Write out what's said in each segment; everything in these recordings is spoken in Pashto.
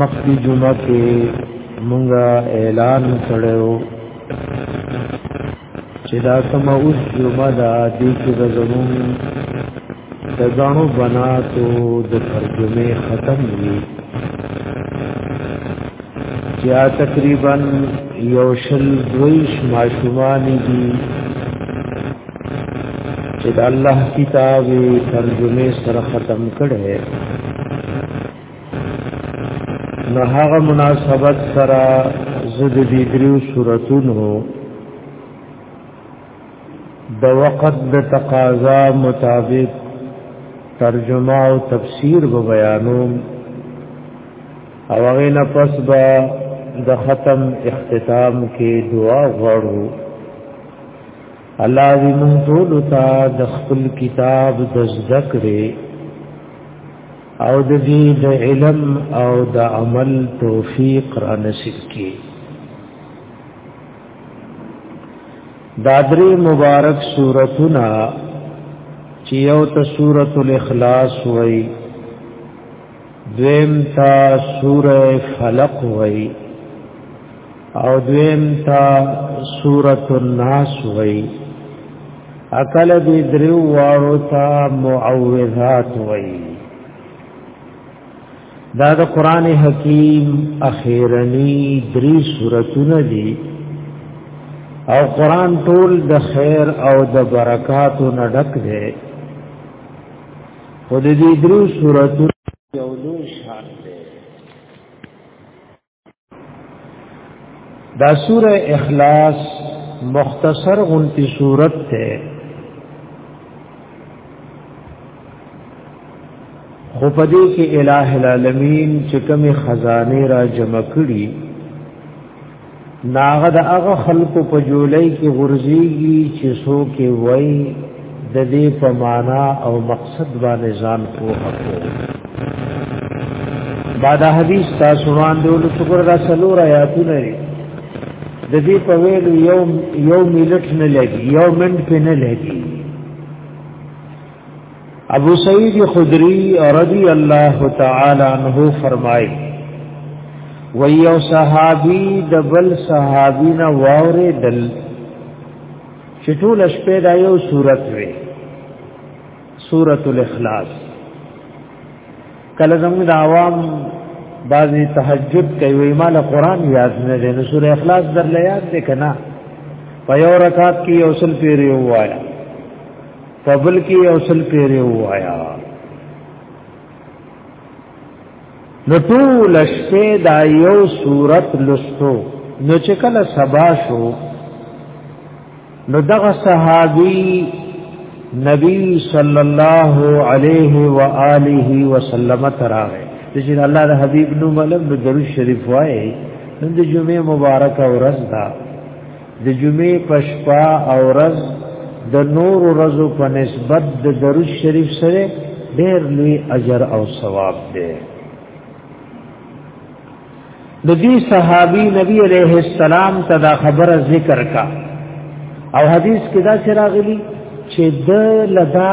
مخکې جمعه کې مونږه اعلان کړو چې دا کوم اوس جمعه ده د کې د زمون د غاڼو بناتو د ترجمه ختم وی چې تقریبا یو شل دویش ماشومان دي چې د الله کتاب ترجمه سره ختم کړي نو هغه مناسبت سره زد دي دریو صورتونو د وقت د تقاضا مطابق ترجمه او تفسیر به بیانوم او هغه نه پس به د ختم اختتام کې دعا غواړو الله دې موږ ټول ته د خپل کتاب د ذکرې او د دې د علم او د عمل توفیق را نصیب کړي دادری مبارک سورتنا چې یو ته سورۃ الاخلاص وای دویم تا سورہ فلق وای او دویم تا سورۃ الناس وای اکل دې درو وارو تا معوذات وای دا د قران حکیم اخیرنی درې سوراتونه دي او قران ټول د خیر او د برکات نه ډک دی خو د دې درو سوراتو یو لوی شان دا سوره اخلاص مختصر غنتی صورت ته خو پدې کې الٰه العالمین چې کومه خزانه را جمع کړي ناغه د هغه خلکو په جولای کې غورځيږي چې څوک وایي د دې په معنا او مقصد باندې ځان پوه کړو بعد حدیث تاسو وړاندې ول شکر دا سلور آیاتونه دي د دې په ویل یو یو ملت نه لګي یو منټ په نه لګي ابو سعید خدری رضی الله تعالی عنہ فرمایي ویو صحابی د بل صحابی نه واورې دل چې ټول شپه دا یو صورت وي سورۃ الاخلاص کله زموږ د عوام بعضی تهجد کوي مال قران یاد نه دی نو سورۃ اخلاص در لا یاد دی کنه په یو رکعت کې یو سل پیری وایا په بل کې یو سل پیری وایا نو ټول شپه دا یو صورت لستو نو چې کله سبا شو نو دغه صحابي نبی صلی الله علیه و آله وسلم تراغه چې الله د حبیب نو ملم د درود شریف وایي نن د جمعې مبارک او رز دا د جمعې پشپا او ورځ د نور ورځو په نسبت د درود شریف سره ډېر لوی اجر او ثواب دی د دې صحابي نبی عليه السلام ته دا خبره ذکر کا او حدیث کې دا چراغلی چې د لدا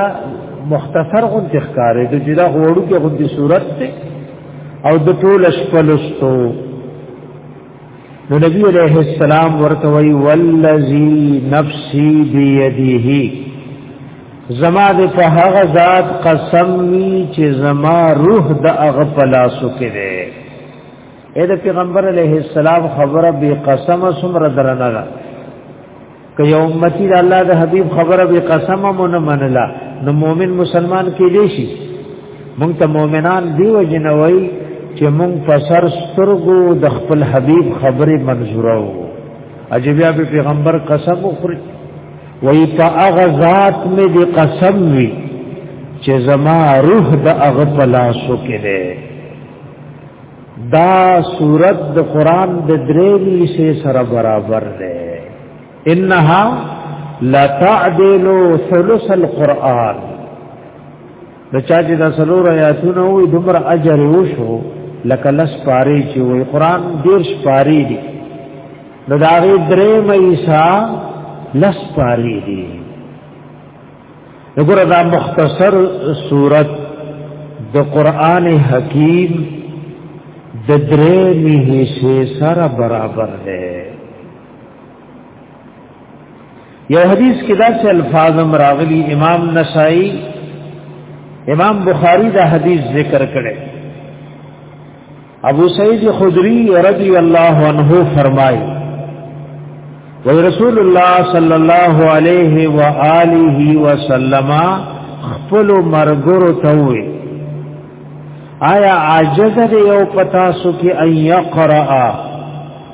مختصر غون تخکارې د جدا غوړو کې غون دي صورت ته او د ټول شپلستو نو نبی علیہ السلام ورته وی والذی نفسی بیده زما د په هغه ذات قسم وی چې زما روح د هغه پلاسو کې ده اې د پیغمبر علیہ السلام خبره به قسم سمره درنه ده که یو امتی د الله د حبیب خبره به قسم مون منلا نو مؤمن مسلمان کې دی شي مونږ ته مؤمنان دی وجنوي چې مونږ په سر سترګو د خپل حبیب خبره منزوره وو عجبیا به پیغمبر قسم وخوري وای په هغه ذات مې دی قسم وی چې زما روح د هغه په لاسو کې دی دا صورت د قران د درې لیسه سره برابر ده انها لا تعدل ثلث القران د چا چې د سلور آیاتونه وي دومره اجر وشو لکه لس پاره چې وي قران ډیر شپاري دي نو دا غي درې مېسا لس پاره دي وګوره دا مختصر صورت د قران حکیم د درې میه سره برابر دی یو حدیث کې دا څه الفاظ هم راغلي امام نسائی امام بخاری دا حدیث ذکر کړي ابو سعید خدری رضی اللہ عنہ فرمائی وی رسول اللہ صلی اللہ علیہ وآلہ وسلم خپل مرګرو توي آیا عاجز دی یو پتا سو کې ان یقرأ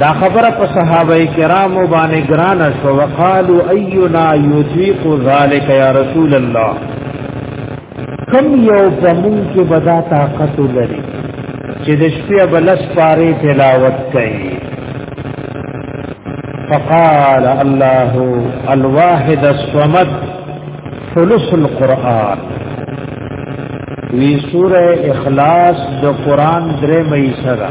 دا خبره په صحابه کرامو باندې ګران شو وقالو اينا يطيق ذلك يا رسول الله کم یو پمون کې بدا طاقت لري چې د شپې بلس پاره تلاوت کوي فقال الله الواحد الصمد ثلث القرآن وی سورہ اخلاص د قرآن درې مې سره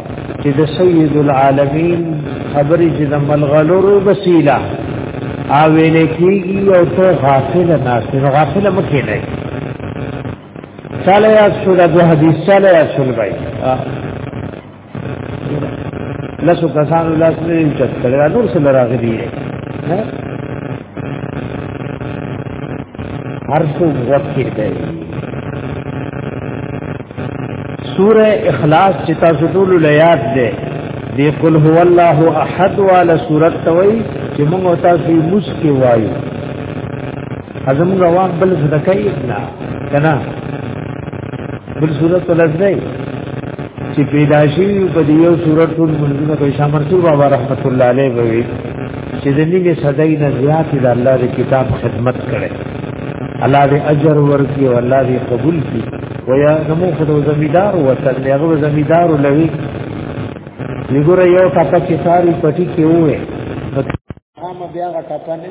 چې د سید العالمین خبرې چې د ملغلورو وسیله او ویل کېږي او ته غافل نه سې غافل مکه نه چاله یا شو د حدیث چاله یا شو بای لاسو کسانو لاس نه چت کړه نور سره راغلی نه هر څو وخت دی سوره اخلاص چې تاسو ټول لیاد ده دی قل هو الله احد والا سورۃ توي چې موږ تاسو موس کې وایو ازم روان بل زدکای نه کنا بل سورۃ ولزای چې پیدا شي په دې یو سورۃ ټول منځونه کوي شامرسو بابا رحمت الله علیه وی چې د نیمه صدۍ نه زیات د الله د کتاب خدمت کړي الله دې اجر ورکړي او الله دې قبول کړي ويا زمو خدو زمیدار وطن دی هغه زمیدار لوي لګور یو کاته چې ساری پټي کې وې نو بیا غټه پنه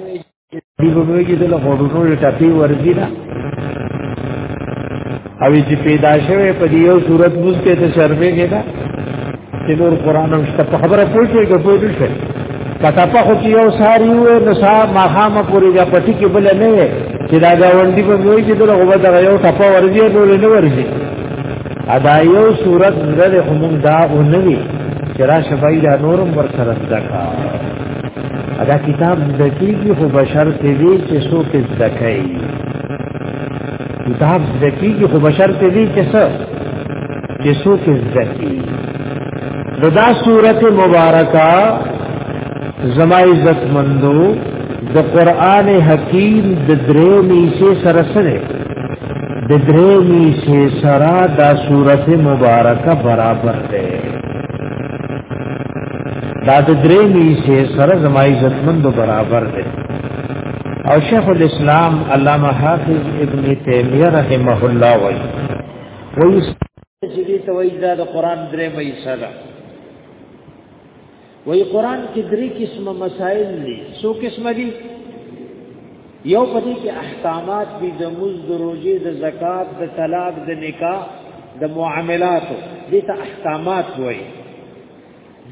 دی په وی کې د غوډونو ټاپی ورځي دا او چې پیدا شوه په دې یو صورت بوسته ته شرمې کې دا چې نور قران هم ست خبره پوښتې کې پوه دې شه کته په خو یو ساری و نو سا ماخام پوری دا پټی کې بل نه وي چې دا گاونډي په وی کې دغه وبد یو ټاپه ورځي نو نه ورځي ادا یو صورت زړه هم دا اونوي چې را شپای دا نورم ور سره ځکا دا کتاب د کیږي خو بشر ته دی چې څوک زده کوي کتاب د کیږي خو بشر ته دی چې څوک چې څوک زده کوي نو دا سورته مبارکه زما عزت مندو د قران حکیم د درې میشه سره سره د درې میشه سره دا سورته مبارکه برابر ده دا د درې می سه سره زما عزت مند برابر دی او شیخ الاسلام علامه حافظ ابن تیمیه رحمه الله وای وای چې دې ته وای دا د قران درې می سره وای قران کې درې قسمه مسائل دي څو قسمه دي یو پدې کې احکامات دي د مز د روزې د زکات د طلاق د نکاح د معاملاتو دې ته احکامات وایي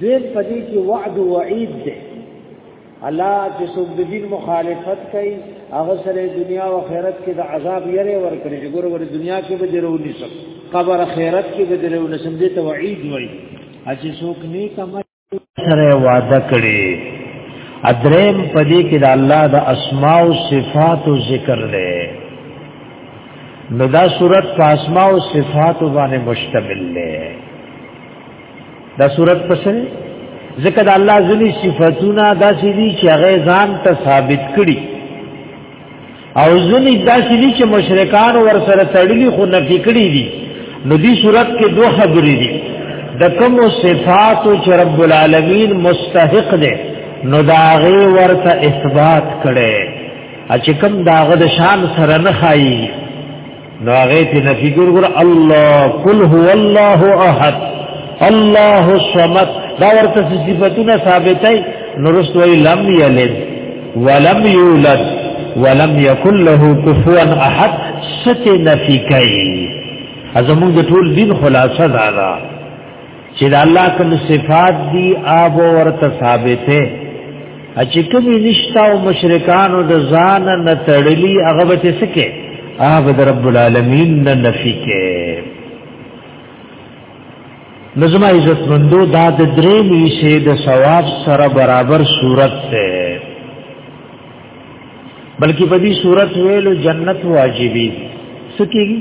دیم پدې کې وعد او وعید ده الله چې څوک د دین مخالفت کوي هغه سره دنیا او آخرت کې د عذاب یې ورکړي چې ګوره ور دنیا کې به درو نشم قبر آخرت کې به درو نشم دې ته وعید وایي چې څوک نیک عمل سره وعده کړي ادریم پدې کې د الله د اسماء او صفات او ذکر دی نو دا صورت په اسماء او صفات باندې مشتمل دی دا صورت پسې ذکر د الله ذلی صفاتونه داسې دي چې هغه ځان ته ثابت کړي او ذلی داسې دي چې مشرکان ور سره تړلي خو نفي کړي دي نو دې صورت کې دوه خبرې دي د کوم صفات چې رب العالمین مستحق دي نو داغه ورته اثبات کړي چې کوم داغه د شان سره نه خایي نو هغه ته نفي ګور الله قل هو الله احد الله الصمد دا ورته صفاتونه ثابتای نورست وی لم یلد ولم یولد ولم یکن له کفوا احد ست نفی کوي ازمون د ټول دین خلاصه ده چې د الله کوم صفات دي آب ورته ثابته چې کوم نشتا او مشرکانو د ځان نه تړلی هغه به سکه آب د رب العالمین نه نفي کې نظم عزت مندو دا د درې میشه د ثواب سره برابر صورت ده بلکې په دې صورت ویلو جنت واجبې سکیږي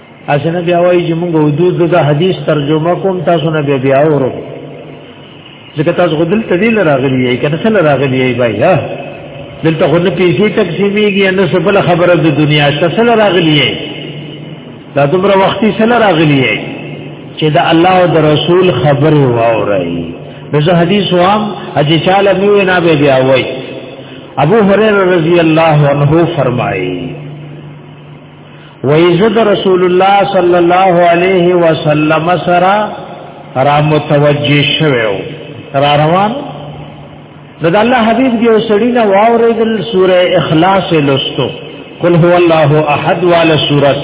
اسنه بیا وایي چې موږ حدود د حدیث ترجمه کوم تاسو نه بیا بیا ورو ځکه تاسو غدل تدیل راغلی یې کنه سره راغلی یې بای ها دلته خو نه پیسې تقسیمېږي نه څه بل خبره د دنیا شته سره راغلی یې دا دومره وختي سره راغلی یې چې دا الله او د رسول خبره واوري دغه حدیث وام اجي چاله نیو نه به بیا وای ابو هريره رضی الله عنه فرمایي ویزد رسول الله صلی الله علیه وسلم سرا را متوجه شوو را روان د الله حبیب دی وسړی نه واوریدل سوره اخلاص لستو قل هو الله احد وال سورت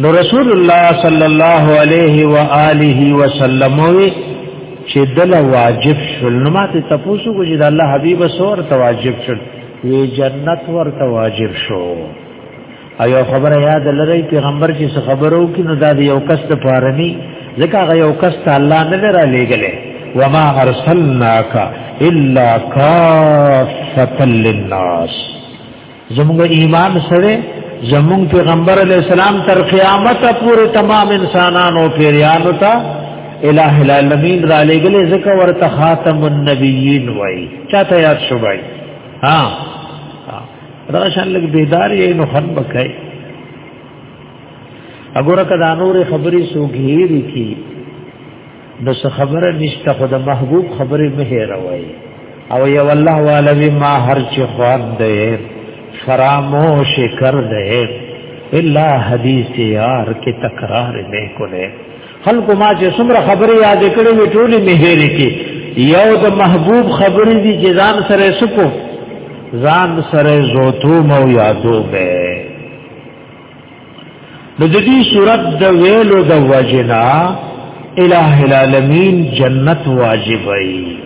نو رسول الله صلی الله علیه و آله وسلم وی چې دل واجب شول نو ماته تاسو کو چې د الله حبیب سور ته واجب شول وی جنت ورته واجب شو ایو خبره یاد لرئ پیغمبر چې څه خبرو کې نو دا یو کس د پارني ځکه هغه یو کس ته الله نه لرا لېګلې وما ارسلناک الا کافتا للناس زموږ ایمان سره زموږ پیغمبر علی السلام تر قیامت پورې تمام انسانانو پیریانو ته الہ العالمین را لګلې زکه ورته خاتم النبیین وای چاته یاد شوبای ها راشان لګ بیدار یې نو خن بکای اګوره کدا نور خبرې سو غیری کی نو څه خبره نشته خو د محبوب خبرې مه هېروي او یو الله والوی ما هر چې خوان دی فراموش کر دے الا حدیث یار کی تکرار میں کو لے خلکو ما چې څومره خبرې یاد کړې وې ټولې مې هېرې کې یو د محبوب خبرې دي چې ځان سره سکو ځان سره زوتو مو یادو به د دې صورت د ویلو د وجنا الہ العالمین جنت واجب وي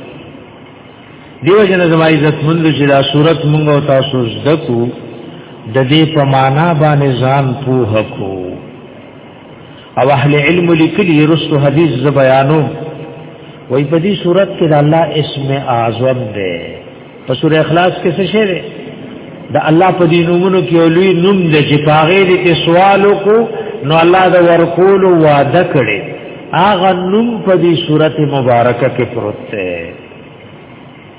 دیو جن زما عزت مند چې دا صورت مونږ او تاسو زده کو د دې په معنا باندې ځان پوهه کو او اهل علم لیکلی رسو حدیث ز بیانو وای په دې صورت کې د الله اسم اعظم دی په سورې اخلاص کې څه شی دی د الله په دې نومونو کې لوی نوم دی چې پاغې دې کې سوال وکړو نو الله دا ورکول وعده کړي اغه نوم په دې صورت مبارکه کې پروت دی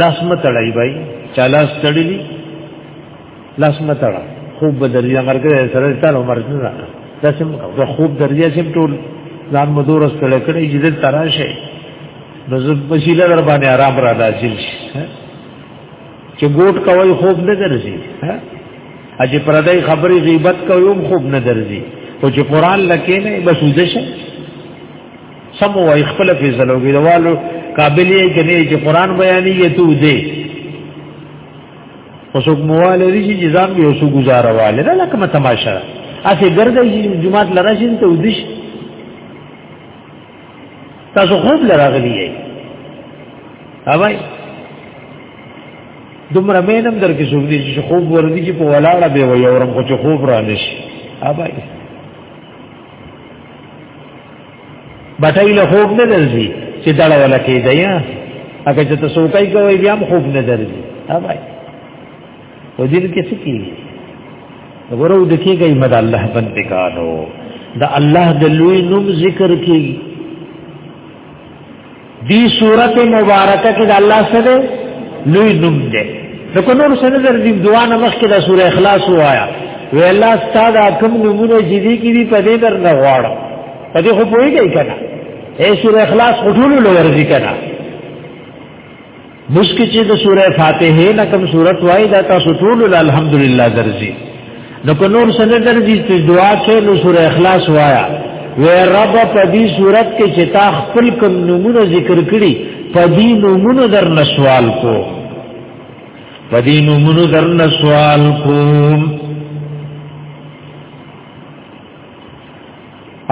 لاس متړای بای چا لاس تړلی لاس متړا خوب بدریا مرګ سره تعالی عمر نه داسم کو خوب دریا سم ټول ځان مدورس کړه کړه چې دل تراشه نو زه بشیله در باندې آرام را داخل شي چې ګوټ کوي خوب نه درځي ها اجه پردای خبرې غیبت کوي هم خوب نه درځي او چې قران لکه نه بس وځشه سم وای خپل فیصله وګړي والو قابل یې چې نه چې قران بیانې یې تو دې اوسوک مواله دې چې ځان به اوسو گزاره والے دا لکه ما تماشا اسی ګرځي چې جمعات لراشین ته ودیش تاسو خوب لراغلی یې اوبای دومره مینم در کې څوک دي چې خوب وردی چې په ولاړه به وي اورم خو چې خوب را نشي اوبای بټای له خوب نه درځي چې دړه ولا کې دی هغه چې تاسو کوي کوي بیا هم خوب نه درځي ها بھائی و دې کې څه کیږي وګورو د کې گئی مد الله بندګانو د الله د لوی نوم ذکر کیږي دی صورت مبارکه کې د الله سره لوی نوم دی نو کو نور سره در دې دعا نه مخکې د سوره اخلاص وایا وی الله ستاد کوم نمونه جدي کې دی په دې در نه غواړم په دې خو پوهیږي کنه اے سوره اخلاص غټول لور ذکر مسکی چې د سوره فاتحه نه کوم صورت وای دا تاسو ټول الحمدلله درځي نو کو نور سره درځي چې دعا کې نو سوره اخلاص وایا وې رب په دې صورت کې چې تا خپل کوم نمونه ذکر کړي په دې نمونه در نسوال کو په دې نمونه در نسوال کوم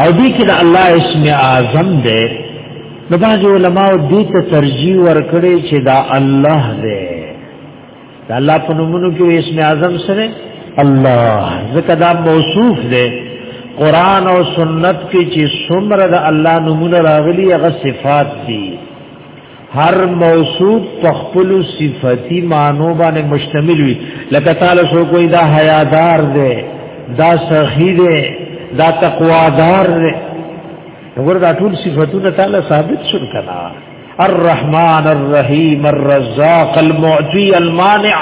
او دې کې د الله اسم اعظم دی نو باج علماء دې ته ترجیح ورکړي چې دا الله دی دا الله په نومونو کې اسم اعظم سره الله ځکه دا موصوف دی قران او سنت کې چې څومره د الله نومونه راغلي هغه صفات دي هر موصوف په خپل صفتی مانو باندې مشتمل وي لکه تعالی سو کوئی دا حیادار دی دا سخی دی دا تقوادار دی وګور دا ټول صفاتونه تعالی ثابت شول کنا الرحمن الرحیم الرزاق المعطی المانع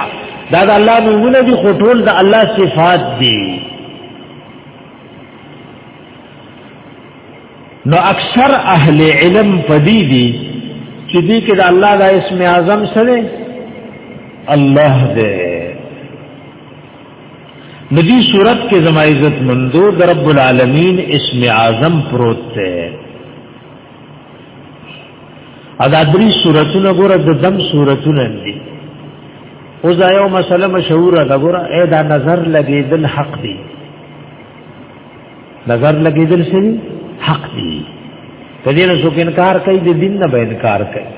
دا د الله نومونه دي خو ټول د الله صفات دي نو اکثر اهل علم پدی دی چې دې کې د الله د اسم اعظم سره الله دې ندی صورت کې زما عزت مندو د رب العالمین اسم اعظم پروت دی ادا درې صورتونه ګوره د دم صورتونه دي او دا یو مسله مشهوره ده ګوره اې دا نظر لګې دل حق دی نظر لګیدل شوی حق دی په دې نه څوک انکار کوي د دین نه به انکار کوي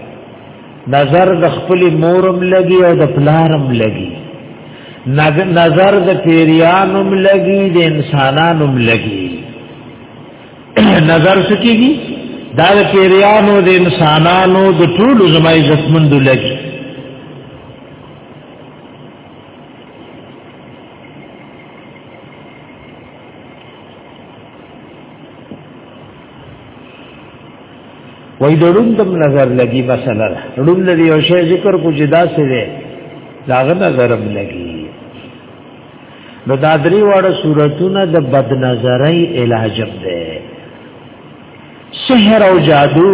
نظر د خپل مورم لګي او د پلارم لګي نظر د پیریانم لګي د انسانانم لګي نظر سکیږي دا د پیریانو د انسانانو د ټولو زما عزتمند لګي وای د روندم نظر لګي مثلا روند دی یو شی ذکر کو جدا سي دی داغه نظرم لګي نو دا درې واړه صورتونه د بد نظرۍ علاجم دی سحر او جادو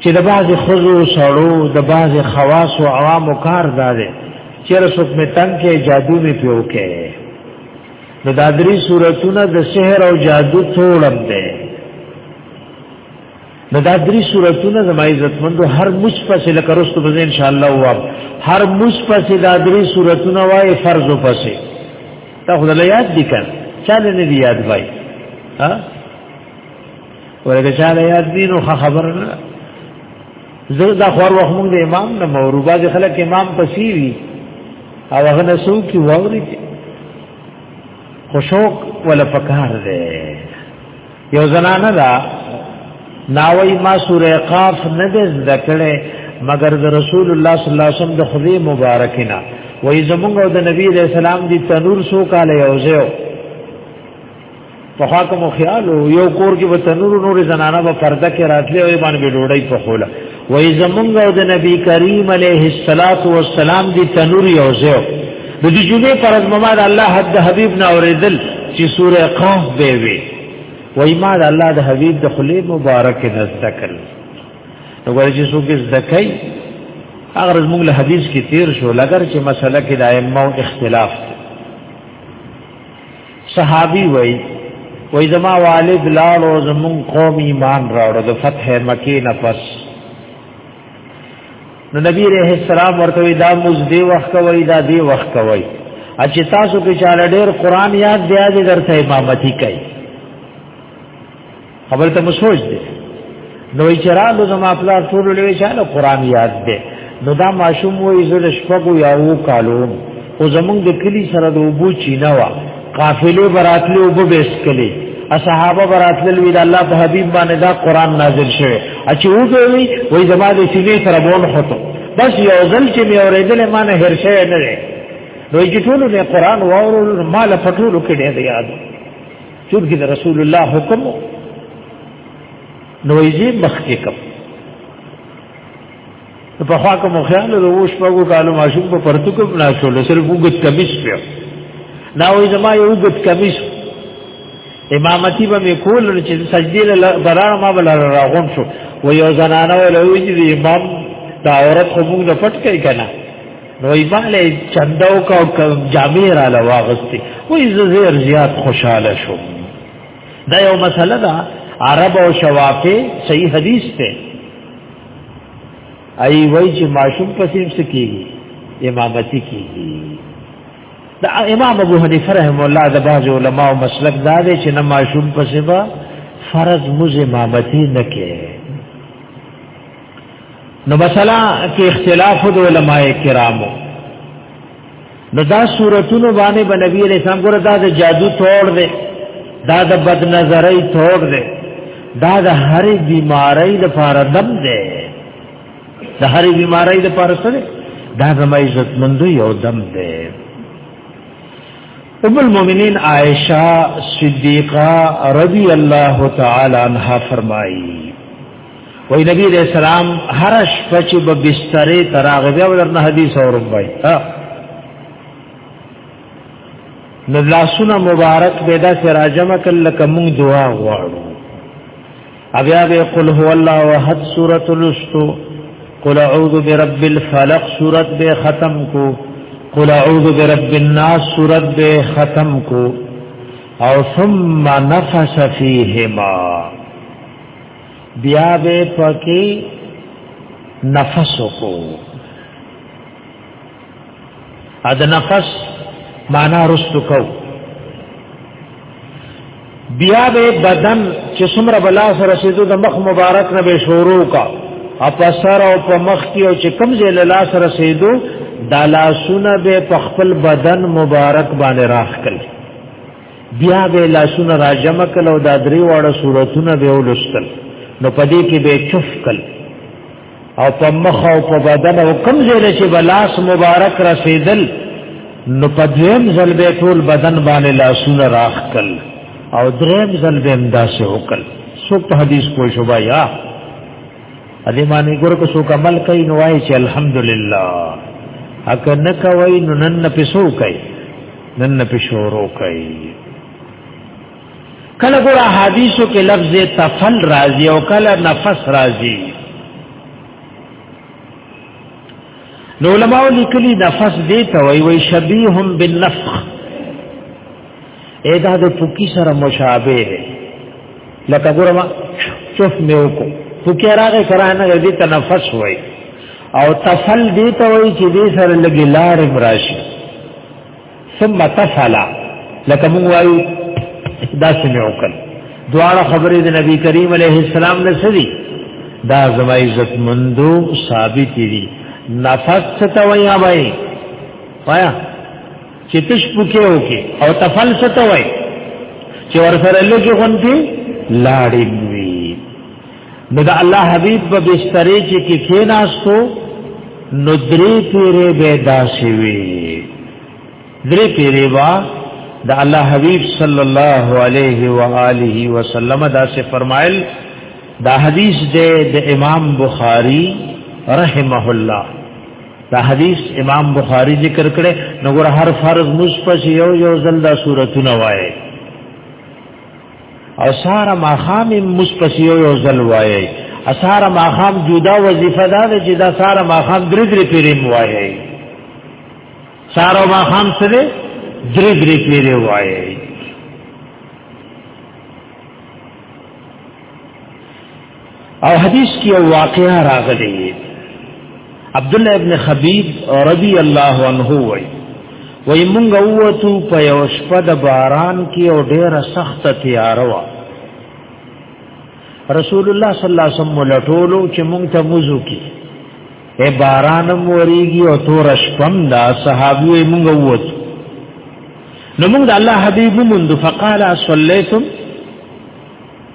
چې د باز خزو سړو د باز خواص او عوام کار داده چې رسوک می تنگ کې جادو می پیو کې نو دا درې صورتونه د سحر او جادو ټولم ده نو دا درې صورتونه زما عزتمندو هر مش پسې لکه رستو به ان شاء الله واب هر مش پسې دا درې صورتونه وای فرض پسې تا خو له یاد دي کړ چا له نه یاد وای ها ورته چا له یاد دي نو خبر نه زه دا خور وخت موږ د امام نه مورو باز خلک امام پسی وی او هغه نسو کی ووري خوشوق ولا فکر ده یو زنانه دا ناوی ما سوره قاف نه زده کړي مگر د رسول الله صلی الله علیه وسلم د خدای مبارکینا وای زمونږ او د نبی علیہ السلام دی تنور سو کال یوځو په خاکه مو خیال یو کور کې به تنور نور زنانه به پرده کې راتلې او باندې ډوډۍ په خوله وای زمونږ او د نبی کریم علیه الصلاۃ والسلام دی تنور یو ځای د دې جمعې پر ورځ ما د الله حد حبیب نه اوریدل چې سوره قاف به وي وای ما د الله د حبیب د خلی مبارک نه ذکر نو ورته چې څوک زکای هغه زموږ له حدیث کې تیر شو لګر چې مسله کې د ائمه اختلاف دی صحابي وای وای زما والد لاړو زمون قوم ایمان راوړو د فتح مکی نه پس نو نبی رحم السلام ورته دا مز دی وخت کوي دا دی وخت کوي اچ تاسو کې چاله ډېر قران یاد دی درته امامتي کوي خبر ته مسوج دي نو چرالو زما پلا ټول لوي چاله قران یاد دي نو دا ماشوم وې زړه شپګو یا وو کالو او زمونږ د کلی سره د وبو چینه وا قافلې براتلې وبو بیس کلی اصحابه براتل وی د الله په حبیب باندې دا قران نازل شوه اچ او دوی وې زما د سینې سره بون هوته بس یو ځل چې مې اورېدل ما نه هر شي نه دی نو چې ټول نه قران واورول مال پټولو کې دی یاد چونکه د رسول الله حکم نو یې مخکې کوم په خوا کوم خیال د وښ په کالو ماشوم په پرتو کې بنا شو له سره وګت کمیس په دا وې زما یو وګت کمیس امامتی به مې کول نو چې سجدي له برار ما بل راغون شو و یو زنانه ولوي چې امام دا عورت خو موږ نه پټ کوي کنه نو ایماله چندو کا جامع را لواغستی وای زیر زیات خوشاله شو دا یو مسله ده عرب او شوافی صحیح حدیث ته ای وای چې ماشوم پسیم سکیږي امامتی کیږي دا امام ابو حنیفه رحم الله د باج علماء او مسلک دا دی چې نه ماشوم پسیبا فرض مز امامتی نه کې نو مثلا کې اختلاف د علماء کرامو نو دا صورتونو باندې به نبی علیہ السلام ګره دا د جادو توړ دی دا د بد نظرۍ توړ دی دا د هرې بیماری د پاره دم دی د هرې بیماری د پاره سره دا زما عزت مند یو دم دی ام المؤمنین عائشہ صدیقہ رضی اللہ تعالی عنہا فرمائی وای نبی علیہ السلام هر شپه چې به بسترې تراغه بیا ورنه حدیث اورم وای نو لاسونه مبارک به دا سراجم کله کوم دعا غواړو بیا به قل هو الله احد سورۃ الاستو قل اعوذ برب الفلق سورۃ به ختم کو قل اعوذ برب الناس سورۃ به ختم کو او ثم نفس فیهما بیا به پکې نفس کو ا د نفس معنا رستو کو بیا به بدن چې څومره بلا سره رسیدو د مخ مبارک نه به شروع کا اپسر او په مخ کې او چې کم ځای له لاس رسیدو دا لاسونه به په خپل بدن مبارک باندې راخ کړي بیا به لاسونه را جمع کړه او دا درې واړه صورتونه به ولستل نو پدې کې به چف کړه او په مخ او په بدن او کم ځای چې بلاس مبارک رسیدل نو په دویم ځل به ټول بدن باندې لاسونه راخ کړه او دریم ځل به امداسه وکړه سو په حدیث پوه شو بیا ا دې باندې ګور کو سو کمل کوي نو وای چې الحمدلله اک نه کوي نو نن په سو کوي نن په شورو کوي کله ګور حدیثو کې لفظ تفل راضی او کله نفس راضی نو علماء لیکلی نفس دې ته وای وای شبیهم بالنفخ اېدا د پوکی سره مشابه دی لکه ګورما چوف مې وکړو پوکی راغې کرانه دې تنفس وای او تفل دې ته وای چې دې سره لګي لار مراشي ثم تفلا لکه مونږ وایو دا سمې وکړ دواړه خبرې د نبی کریم علیه السلام نه سړي دا زما عزت مندو ثابت دي نفس ته وای وای وایا چې تش پکې وکي او تفل څه وای چې ورسره لږه غونډي لاړې وي نو دا الله حبيب په بسترې چې کې کېناستو نو درې پیرې به داسې وي درې پیرې وا د الله حبيب صلی الله عليه و آله وسلم دا څه فرمایل دا حدیث دې د امام بخاری رحمه الله دا حدیث امام بخاری ذکر کړي نو ګور هر فرض مصپس یو یو ځل دا سورتونه وایي او سارا ماخام مصپس یو یو ځل وایي اسارا ماخام جدا وظیفه دا ده چې دا سارا ماخام درې درې پیریم وایي سارا ماخام سره درې درې پیری وایي او حدیث کې یو واقعا راغلی عبد الله ابن خبیب رضی الله عنه وای وای مونږ ووتو په یو شپه د باران کې او ډیره سخته تیاره و رسول الله صلی الله علیه وسلم لټولو چې مونږ ته موضوع کې اے بارانم وریږي او تور شپم دا صحابي مونږ ووتو نو مونږ د الله حبیب مونږ فقال صلیتم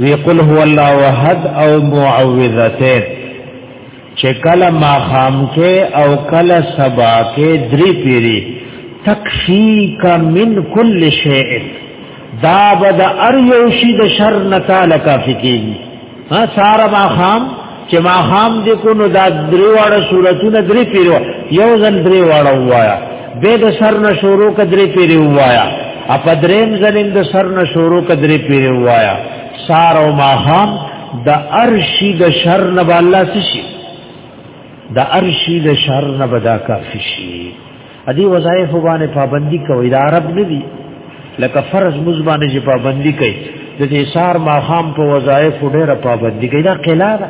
وی قل هو الله احد او معوذتين چې کله ما خام کې او کله سبا کې درې پیری تکفیک من کل شیء دا بد ار یو شی د شر نتا لکافی کیږي ها سارا ما خام چې ما خام دې کو نو دا درې واړه سورتونه درې پیرو یو ځل درې واړه وایا به د سر نه شروع کدرې پیرې وایا اپ دریم ځل د سر نه شروع کدرې پیرې وایا سار او ما خام د ارشی د شر نه بالا شي د ارشی د شر نه بدا کافی شي ادي وظایف باندې پابندي کوي دا عرب نه دي لکه فرض مز باندې چې پابندي کوي د دې سار ماخام په وظایف ډېره پابندي کوي دا قلا ده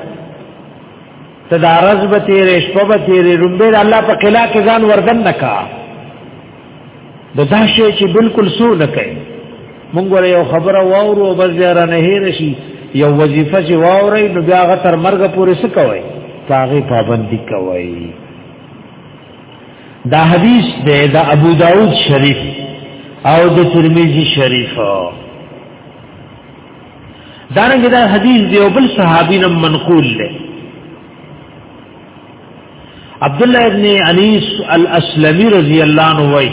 تدارز به تیرې شپه به تیرې رومبه الله په قلا کې ځان وردن نکا د دا شی چې بالکل سو نه کوي مونږ یو خبره واورو او بس بیا را نه هیر شي یو وظیفه چې واوري نو بیا غتر مرګ پورې سکوي پاغه پابندي کوي دا حدیث دی د ابو داود شریف او د ترمذی شریف دارنګه دا حدیث دی او بل صحابي نم منقول دی عبد الله ابن انیس الاسلمی رضی الله عنه وای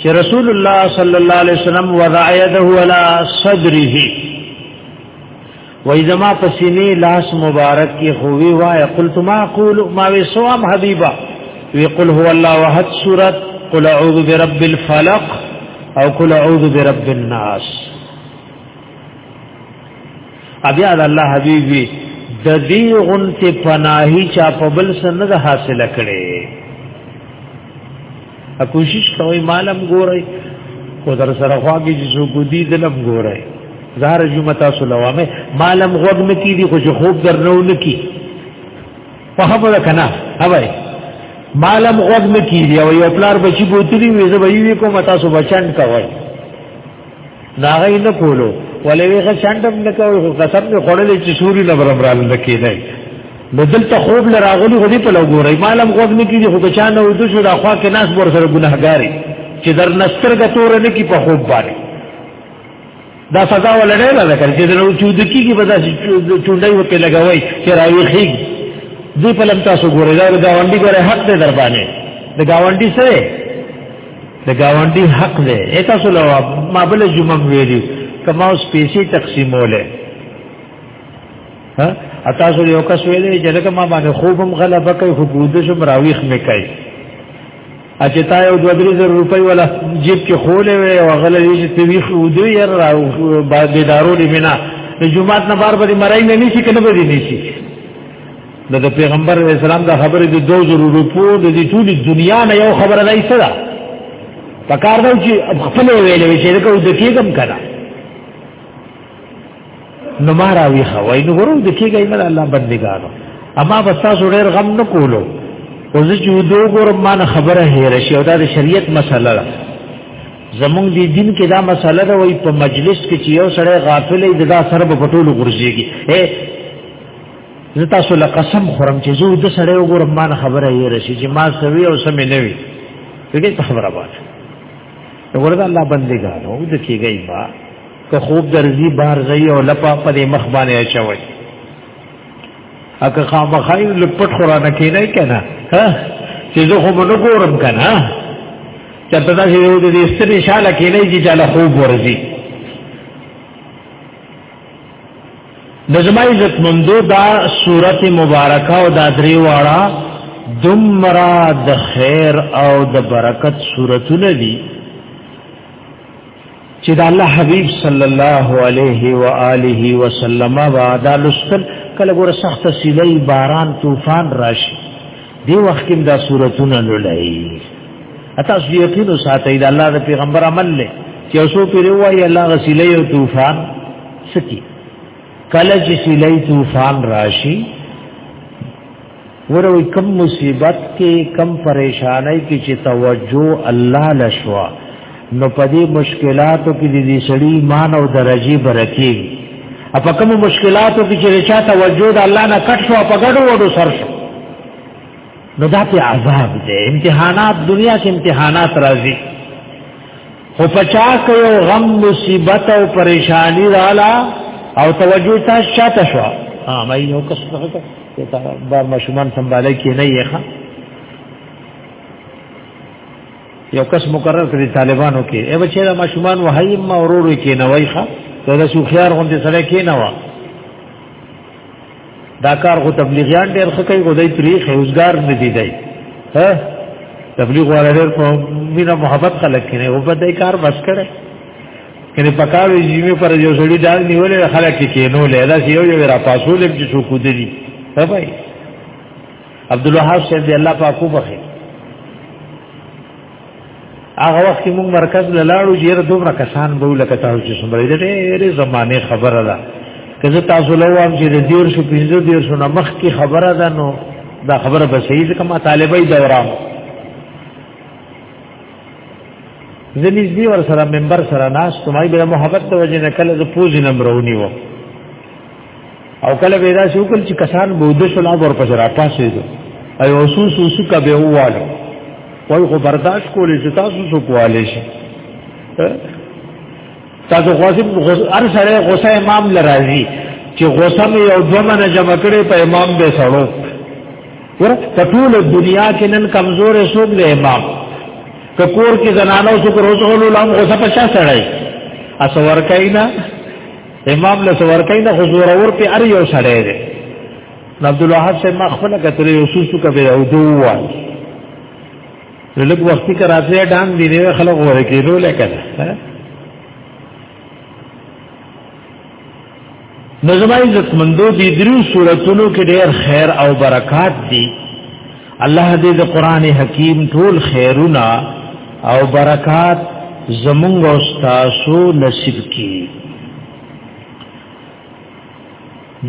چې رسول الله صلی الله علیه وسلم وضع یده علی صدره وای زما پسینه لاس مبارک کی خووی وای قلت ما قول ما وسوام حبیبا وی قل هو الله وحد سورت قل اعوذ برب الفلق او قل اعوذ برب الناس ابي الله حبيبي د دې غنته پناهي چا په بل سره نه حاصله کړي کوشش کوي مالم ګوري خو در سره خواږي چې څوک دی دلم ګوري زهر جمعه تاسو لوامه مالم غوږ نه کیدی خو چې خوب درنو نه کی په خبره کنه هاوي مالم غوږ نه کیدی او یو پلار بچی بوتلی وې زه به یې کوم تاسو بچان کوي دا غي نه کولو ولې ویغه شاندم نه کوي خو قسم نه خړلې چې سوري نه برابر نه کېدای نو دلته خوب لراغلی غدي په لګورې مالم غوږ نه کیږي خو بچا نه ودو شو دا خوا کې ناس ور سره ګناهګاری چې در نستر د تور نه کی په خوب باندې دا فضا ولړې نه کړ چې درو چود کیږي په داسې چونډای وته لګوي چې راوي خيږي دې په لم تاسو ګورې دا گاونډي ګورې حق دې در باندې د گاونډي سره د گاونډي حق دی اته سلو ما بل جمعه ویلی کما اوس پیسې تقسیمولې ها اته سلو یو کس ویلې چې لکه ما باندې خوبم غلبه کوي خو بود شم راويخ مې کوي اچې تا یو دوه درې زره روپۍ ولا جیب کې خولې وې او غلې چې ته ویخ ودو یې راو باندې دارو دې مینا د جمعات نه بار باندې مرای مې نشي کنه به دې نشي نو د پیغمبر علی السلام دا خبره د 2000 روپو د دې ټول دنیا نه یو خبره نه ایسره پکار دا چې خپل ویلې وي چې دا کو د کېګم کړه نو ما را وی خوای نو ورو د کېګې مل الله بندګانو اما بس تاسو ډېر غم نه کولو او زه چې دو ګور ما نه خبره هېره شي او دا د شریعت مسله ده زمونږ دی دین کې دا مسله ده وای په مجلس کې چې یو سړی غافل دی دا سر په پټولو ګرځيږي زه تاسو له قسم خورم چې زه د سړی وګورم ما خبره یې رشي چې ما سوي او سمې نه وي دغه ته خبره وایي وګوره الله بندګانو د کیږي با که خوب درځي بار ځي او لپا په دې مخ باندې اچوي اګه خامخای لپټ قران کې نه کنا ها چې زه خو نه ګورم کنا چې په داسې یو د دې ستري شاله کې نه چې جاله خوب ورځي د زما عزت مندو دا صورت مبارکه او دا درې واړه دمرا د خیر او د برکت صورتونه دي چې د الله حبیب صلی الله علیه و آله وسلم وا دا لسل کله ګور سخت سیلې باران طوفان راشي دی وخت کې دا صورتونه لولای اته یقین ساتي دا الله د پیغمبر عمل له چې اوسو پیر وای الله غسیله یو طوفان سکی کله چې سیله طوفان راشي وروي کم مصیبت کې کم پریشانای کې چې توجه الله لشوا نو پدې مشکلاتو کې د دې سړي ایمان او درجه برکې اپ کوم مشکلاتو کې چې رچا توجه د الله نه کټ شو په ګډو وډو سر شو نو دا په عذاب دی امتحانات دنیا کې امتحانات راځي خو پچا کوي غم مصیبت او پریشانی رااله او توجه تا شاته شو ها مې یو کس څه ته بار مشمان سنباله کې نه یې ښه یو کس مقرر کړی طالبانو کې ای بچی دا مشمان وهایم ما ورور کې نه وای ښه دا سو خيار غوندې سره کې نه وای دا کار خو تبلیغیان ډېر ښه کوي ګودای تریخ روزګار نه دی دی ها تبلیغ والا ډېر په مینا محبت خلک کینه او په دې کار بس کړي کله پکار یې پر یو سړي ډال نیولې خلک کې نو لیدا یو یو را پاسول چې شو کو دي ها بھائی عبد الوهاب صاحب الله پاکو بخیر هغه وخت موږ مرکز لاړو جیر دومره کسان به لکه تاسو چې څومره دې ډېرې زمانه خبره ده کله تاسو له وام چې د دیر شو پینځو دیر شو نه مخ کی خبره ده نو دا خبره به صحیح ځکه ما طالبای دوران زنیز دی ور سره منبر سره ناس تمای به محبت د وجه نه کله د پوز نمبرونی وو او کله به دا شو کل چې کسان بوده شو لا ور پسې را پاسې دي اي اوسو سوسو کا به واله وای خو برداشت کولې چې تاسو سو کولې شي تاسو غوسه هر سره غوسه امام لراځي چې غوسه مې یو دومره جمع کړي په امام به سړو ور په ټول دنیا کې نن کمزور شوب له امام ککور کې زنانو شکر اوسولو لام غوسه په شا سړای اسور کاینا امام له څور کین د حضور اور په ار یو سړی دی عبد الوهاب سے ما خپل کتل یو سوسو کبه او دوه لږ وختي کراته ډان دی نه خلک وره کېدو لکه نظم عزت مندو دی درو صورتونو کې ډېر خیر او برکات دي الله دې د قران حکیم ټول خیرونه او برکات زمونږ او تاسو نصیب کړي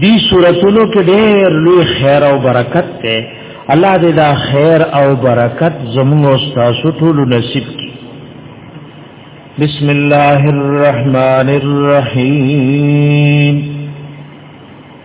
دی صورتونو کې ډېر لوی خیر او برکت ته الله دې دا خیر او برکت زموږ او تاسو ټول نصیب کړي بسم الله الرحمن الرحیم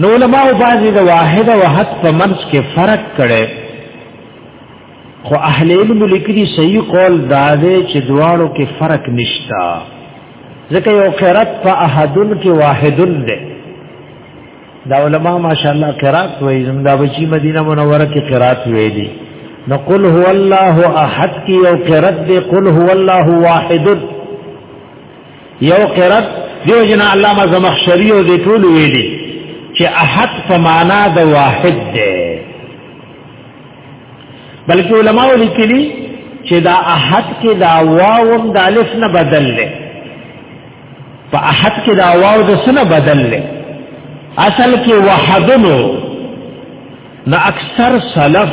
نو علماء بعضی د واحد او حد په منځ کې فرق کړي خو اهل علم لیکلي صحیح قول دا دی چې دواړو کې فرق نشتا ځکه یو قرات په احدن کې واحدن دی دا علماء ماشاءالله قرات وایي زمدا بچی مدینه منوره کې قرات ویلي نو قل هو الله احد کې یو قرات دی قل هو الله واحدن یو قرات دیو جن علامه زمخشری او دی ټول ویلي چې احد په معنا د واحد دی بلکې علما لیکلي چې دا احد کې دا واو هم د الف نه بدل لې په احد کې دا واو د سنه بدل لې اصل کې وحدنو نه اکثر سلف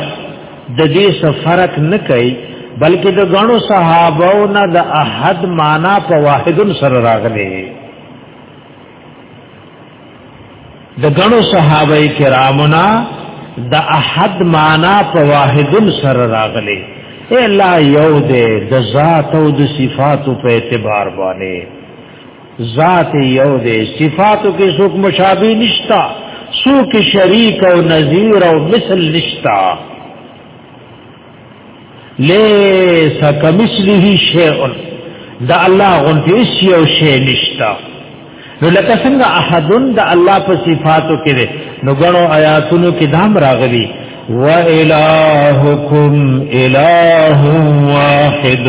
د دې سفرک نه کوي بلکې د غنو صحابه او نه د احد معنا په واحدن سره راغلي د غنو صحابه کرامنا د احد معنا په واحدن سره راغلي الا یو دې د ذات او د صفات په اعتبار باندې ذات یو دے صفاتو کې څوک مشابه نشتا څوک شریک او نظیر او مثل نشتا لیس کمثله شیء دا الله غنتی اس یو شی نشتا نو لکه څنګه احدن د الله په صفاتو کې ده نو غنو آیاتونو کې دام راغلي و الہکم الہ واحد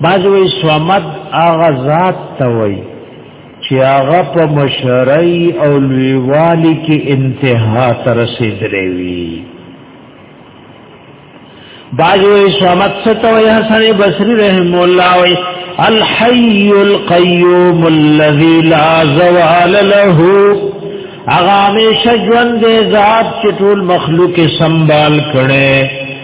باز وی سومد هغه ذات ته وی چې هغه په مشرعي او لویوالي کې انتها تر رسیدلې وی باز وی سومد څه ته وی حسن بصری رحم الله وی الحي القيوم الذي لا زوال له اغه همیشه ژوند ذات چې ټول مخلوق سنبال کړي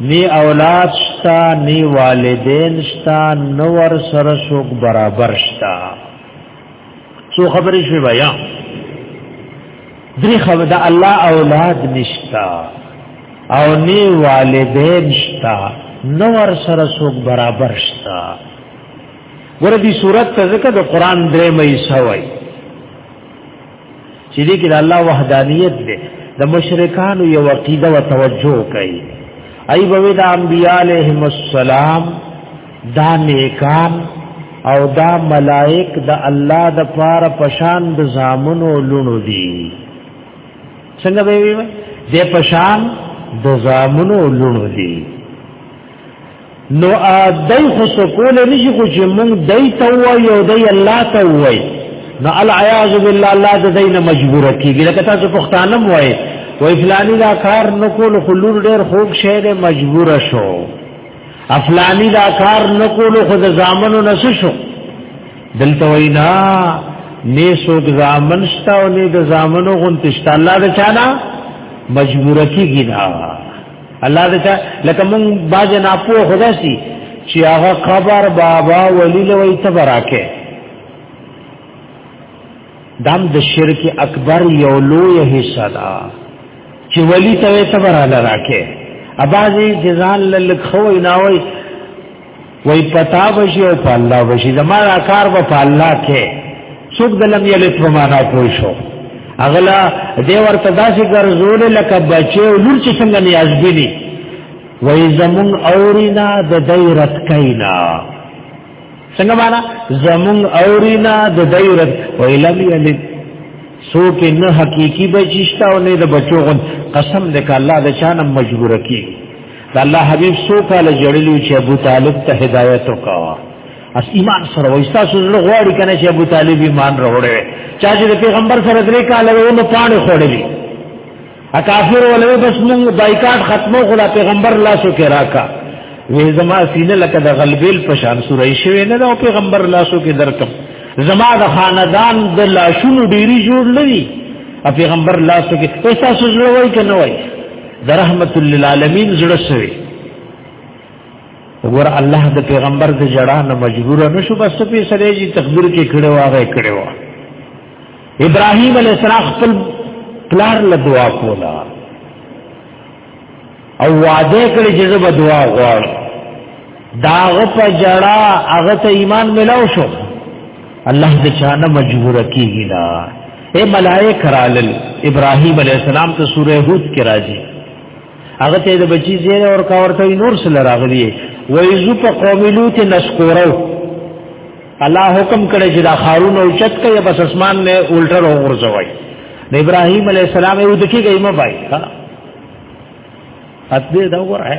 نی اولاد شتا نی والدین شتا نور سره سوک برابر شتا سو خبرې شوی بیا درې خبر د الله اولاد نشتا او نی والدین شتا نور سره سوک برابر شتا ګور دې صورت ته ځکه د قران درې مې سوي چې دې کې د الله وحدانیت دې د مشرکانو یو عقیده او توجه کوي ای به د انبیاء علیهم السلام دا نیکان او دا ملائک د الله د پاره پشان د زامنو لونو دي څنګه به وي د پشان د زامنو لونو دي نو دای خو سکول نشي خو چې مونږ دای ته وای او دای الله ته وای نو العیاذ بالله الله د دینه مجبور کیږي لکه تاسو پښتانه وای وای فلانی دا کار نکول خو لور ډیر خوږ شه دی مجبور شو افلانی دا کار نکول خو د زامنو نس شو دلته وینا نه سوګ زامن شتا او نه د زامنو غونتشت الله د چانا مجبور کیږي نه الله دې ته لکه مونږ باج نه پوه خدا سي چې هغه خبر بابا ولی له وي تبراکه دام د شرک اکبر یو لوی حصہ دا چې ولی ته تبراله راکه اباځي جزان لکھو نه وي وای پتا بشي او په الله بشي زما دا کار به په الله کې څوک د لم یلد په معنا پوه شو اغلا دې ورته داسې ګرځول لکه بچي او لور چې څنګه نیاز بینی وای زمون اورینا د دایرت کینا څنګه معنا زمون اورینا د دایرت وای لم یلد څوک نه حقيقي بچشتا او نه د بچو غن قسم دې ک الله د چانه مجبور کی د الله حبيب سو کال جړلو چې ابو طالب ته هدايت وکاوه اس ایمان سره وای تاسو زړه غواړي کنه چې ابو طالب ایمان راوړي چا چې پیغمبر سره درې کال ورونه پاڼې خوړلې ا کافر ولې بس موږ بایکاټ ختمو خدا پیغمبر لاسو کې راکا وې زما سینه لکه د غلبیل په شان سورې شوی نه او پیغمبر لاسو کې درکم زما د خاندان د لاشونو ډیری جوړ لري ا پیغمبر لاسو کې تاسو زړه وای کنه وای د رحمت للعالمین زړه شوی وګور الله د پیغمبر د جړا نه مجبور نه شو بس په سره جی تقدیر کې کړه واغه کړه وا ابراهیم علیه السلام خپل پلار له دعا کولا او وعده کړی چې زه به دعا غواړم داغه په جړا هغه ته ایمان ملاو شو الله دې چانه مجبور کیږي دا اے ملائک رالل ابراهیم علیہ السلام ته سورہ ہود کې راځي هغه ته د بچی زیره اور کا ورته نور سره راغلی وای زو په قوملو ته نشکورو الله حکم کړی چې دا خارون او چت کوي بس اسمان نه الټر اورځوي د ابراهیم علیہ السلام یو دکی گئی ما بای ها اتبه دا وره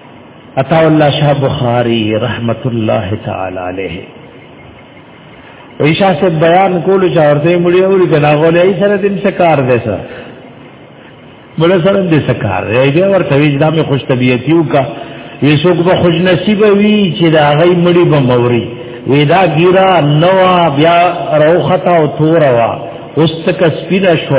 عطا الله شاه بخاری رحمت الله تعالی علیه ویشا سے بیان کول چا ورته مړی اوري کنا غولې سره دیم څه کار دی سره بل سره دې څه کار دی بیا ورته ویجدا می خوش طبیعتی وکا ویسوک به خوش نصیب وی چې دا غي مړی به موري ویدا ګیرا نوا بیا روختا او توروا اوس تک سپیدا شو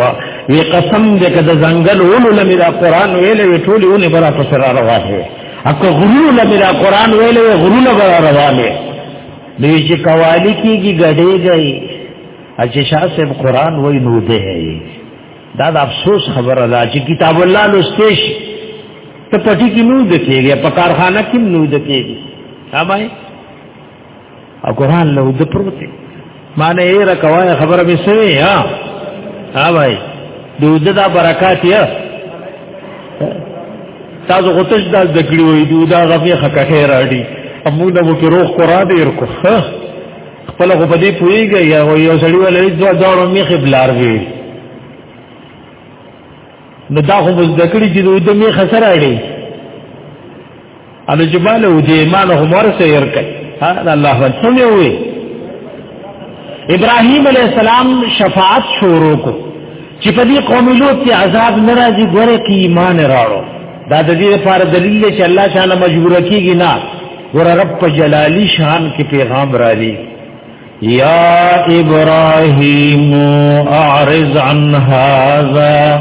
وی قسم دې کده زنګل ولو لمه دا قران ویلې وی ټولې ونه برا په سره راوځي اکه غرور لمه دا قران ویلې وی غرور برا راوځي دوی چې قوالی کیږي غړې گئی اچې شاه صاحب قران وای نو دې دا د افسوس خبره ده چې کتاب الله لوستیش ته پټی کې نو دکېږي په کارخانه کې نو دکېږي امای او قران له د پروت معنی یې را کوي خبره به سوي ها ها بھائی دود دا برکات یا تاسو غوتش دا ذکر وي دود دا غفي خکټه راډي امونه مو کې روح قران دې ورکو ها خپل غو بدی پويږي یا یو سړی ولې دوه ځوړو میخه بلار وي نو دا خو مزدکړي چې دوی د میخه سره اړي ان جبال او دې ایمان هم ورسه ير کوي ها الله ول سمې وي ابراهيم عليه السلام شفاعت شروع کو چې په دې قوم لوط کې عذاب ناراضي ګره کې ایمان راړو دا د دې لپاره دلیل چې الله شانه مجبور کیږي نه ور رب په جلالی شان کې پیغام را لې یا ابراهیم اعرض عن هذا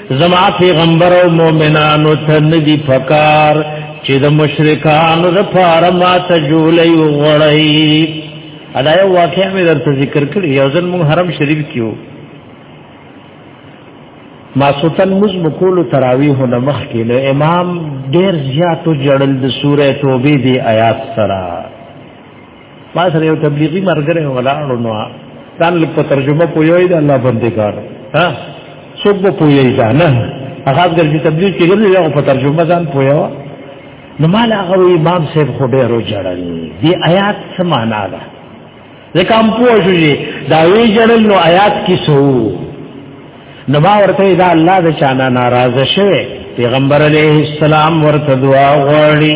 زما پیغمبر او مؤمنانو ته ندی پکار چې د مشرکانو د پاره ما ته جوړي وغړی ادا یو واقعیا مې درته ذکر کړی یو ځل موږ حرم شریف کیو ما سوتن مز مکول تراویح نه مخ کې له امام ډیر زیاتو جړل د سوره توبه دی آیات سره ما سره یو تبلیغي مرګره ولاړو نو ځان لږ په ترجمه پویوي دا الله بندګار ها څوک به پویوي دا نه هغه ګرځي تبلیغ کې ګرځي یو په ترجمه ځان پویوا نو مال هغه امام صاحب خو ډېر وجړل دی آیات څه معنا ده ځکه هم پوه شو چې دا وی جړل نو آیات کې سو نو ما ورته دا الله د چانا ناراضه شوه پیغمبر علیه السلام ورته دعا غوړي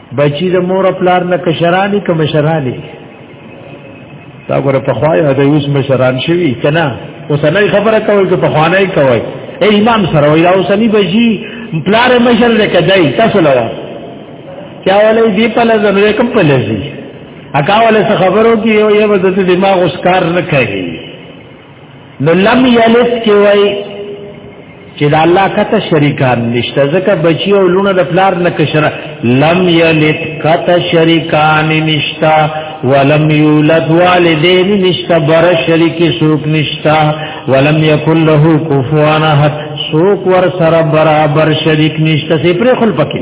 بچی د مور پلار نه کشرانی که مشرانی دا ګره په خوای د یوس مشران شوی کنا اوس نه خبره کوي چې په خوانه کوي اے امام سره وای دا اوس نه بچی پلار مشر نه کدای تاسو لوا کیا ولې دی په لزم نه کوم په لزی اکاوله خبرو کې یو یو د دماغ اوس کار نه کوي نو لم یلد کې وای چې د الله کته شریکان نشته ځکه بچي او لونه د پلار نه کشره لم یلد کته شریکان نشتا ولم یولد والدین نشتا بر شریک سوک نشتا ولم یکن له کفوا احد سوک ور سره برابر شریک نشتا سي پر خپل پکې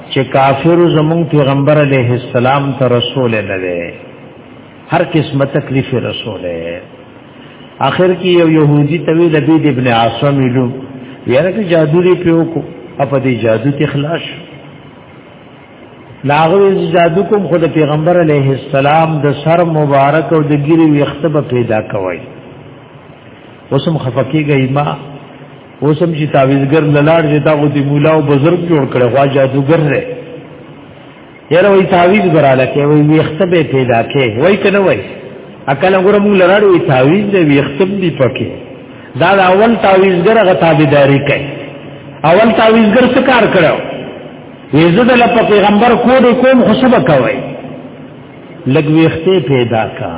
چې کافر زمون پیغمبر علیه السلام ته رسول نه دی هر قسمه تکلیف رسول اخر کې یو يهودي توی لبید ابن عاصم ویلو یاره ته جادو لري پیو کو په دې جادو ته خلاص لاغوی جادو کوم خود پیغمبر علیه السلام د سر مبارک او د ګری ویخته پیدا کوي وسم خفقیږي ما اوسم چې تعویزګر للاړ چې دا غوتی مولا او بزرګ جوړ کړي غوا جادوګر دی یاره وای تعویز ګراله کې وای ویخته به پیدا کې وای کنه وای اکل غره مو لراړ وای تعویز دی ویختم دی پکې دا د اول تعویزګر غ تابعداري کوي اول تعویزګر څه کار کړو یزد له پیغمبر کو دې کوم خوشبه کوي لګ ویخته پیدا کا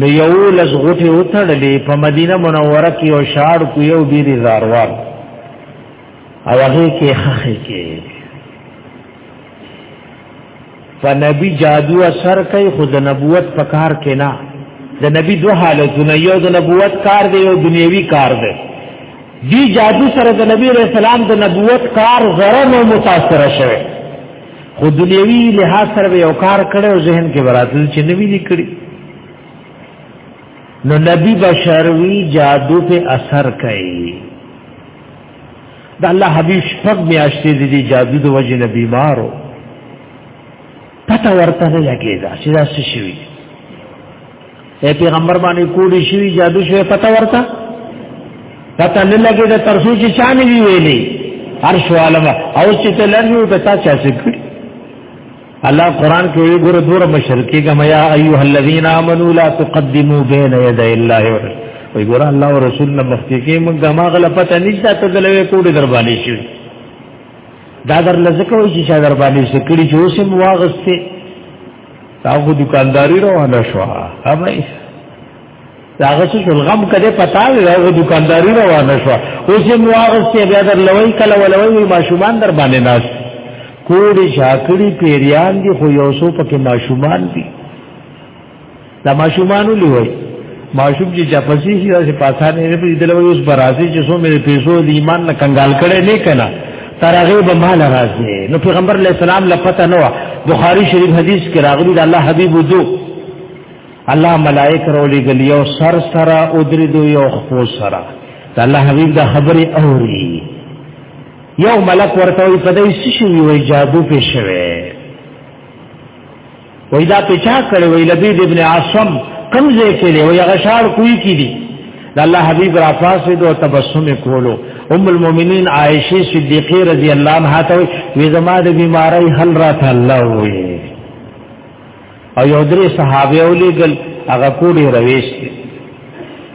نو یو لز غټه وتړلې په مدینه منوره کې او شاړ کو یو بیري زاروار او هغه کې خخې کې په نبی جادو اثر کوي خود نبوت په کار کې نه د نبی دوه حالتونه یو د نبوت کار دی یو دنیوي کار دی دی جادو سره د نبی رسول الله د نبوت کار زره مو متاثر شوه خو دنیوي لحاظ سره به یو کار کړي او ذهن کې براتل چې نوی لیکړي نو نبی بشروی جادو په اثر کوي د الله حبیب شپږ میاشتې د دې جادو د وجې نه بیمارو پته ورته نه لګېدا چې دا څه شوي اے پیغمبر باندې کوډی شوی جادو شوی پتا ورته پتا نه لګی د ترسو چې چانه وی ویلې هر سوالم او چې ته لنو ته تا چا سکړي الله قران کې وی ګور دور مشرکی کما یا ایها الذین آمنو لا تقدموا بین یدی الله وی ګور الله او رسول نه مخکې کې موږ دماغ له پتا نشته ته دلوي کوډی در باندې شي دا در لزکه وی چې در باندې سکړي چې اوسم واغسته تاغو دکانداری روانه شو هبای داغه څه غم کده پتا وی هغه دکانداری روانه شو اوس یې مواغسته بیا در لوي کله ولوي ماشومان در باندې ناس کوړي شاکړي پیریان دي خو یو څو پکې ماشومان دي دا ماشومانو لیوي ماشوم چې چپسی شي دا پاسا نه نه پیدل وي اوس برازي چې سو مې پیسو د ایمان نه کنګال کړي نه کنا ترغه به مال راځي نو پیغمبر علی السلام لپته نو بخاری شریف حدیث کې راغلی دا الله حبیب ودو الله ملائک رولې غلی او سر سرا او درې دو یو خو سرا دا الله حبیب دا خبره اوري یو ملک ورته په دې شي وي جادو پېښوي وای دا پچا کړي وای لبید ابن عاصم کم ځای کې دی وای غشار کوی کې دی د الله حبیب را فاسه دو تبسم کولو ام المؤمنین عائشه صدیقه رضی الله عنها ته وی زما د بیماری حل را ته الله وی او یو درې صحابه ولېګل هغه کوډي رويش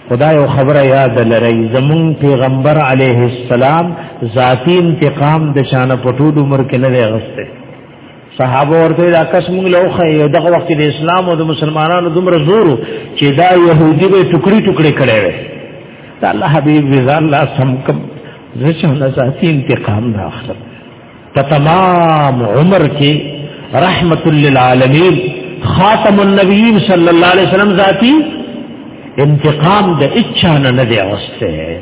خدای او خبره یاد لرئ زمون پیغمبر علیه السلام ذاتی انتقام د شان پټول عمر کې نه غسته صحابه ورته دا کس موږ له خو یو دغه وخت د اسلام او د مسلمانانو دومره زور چې دا يهودي به ټوکړي ټوکړي کړي وي دا الله حبيب رضا الله سم کوم زه چې نه ذاتي انتقام نه اخلم په تمام عمر کې رحمت للعالمین خاتم النبیین صلی الله علیه وسلم ذاتی انتقام د اچا نه نه دی اوسته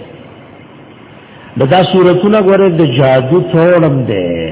دا صورتونه غره د جادو څوړم دی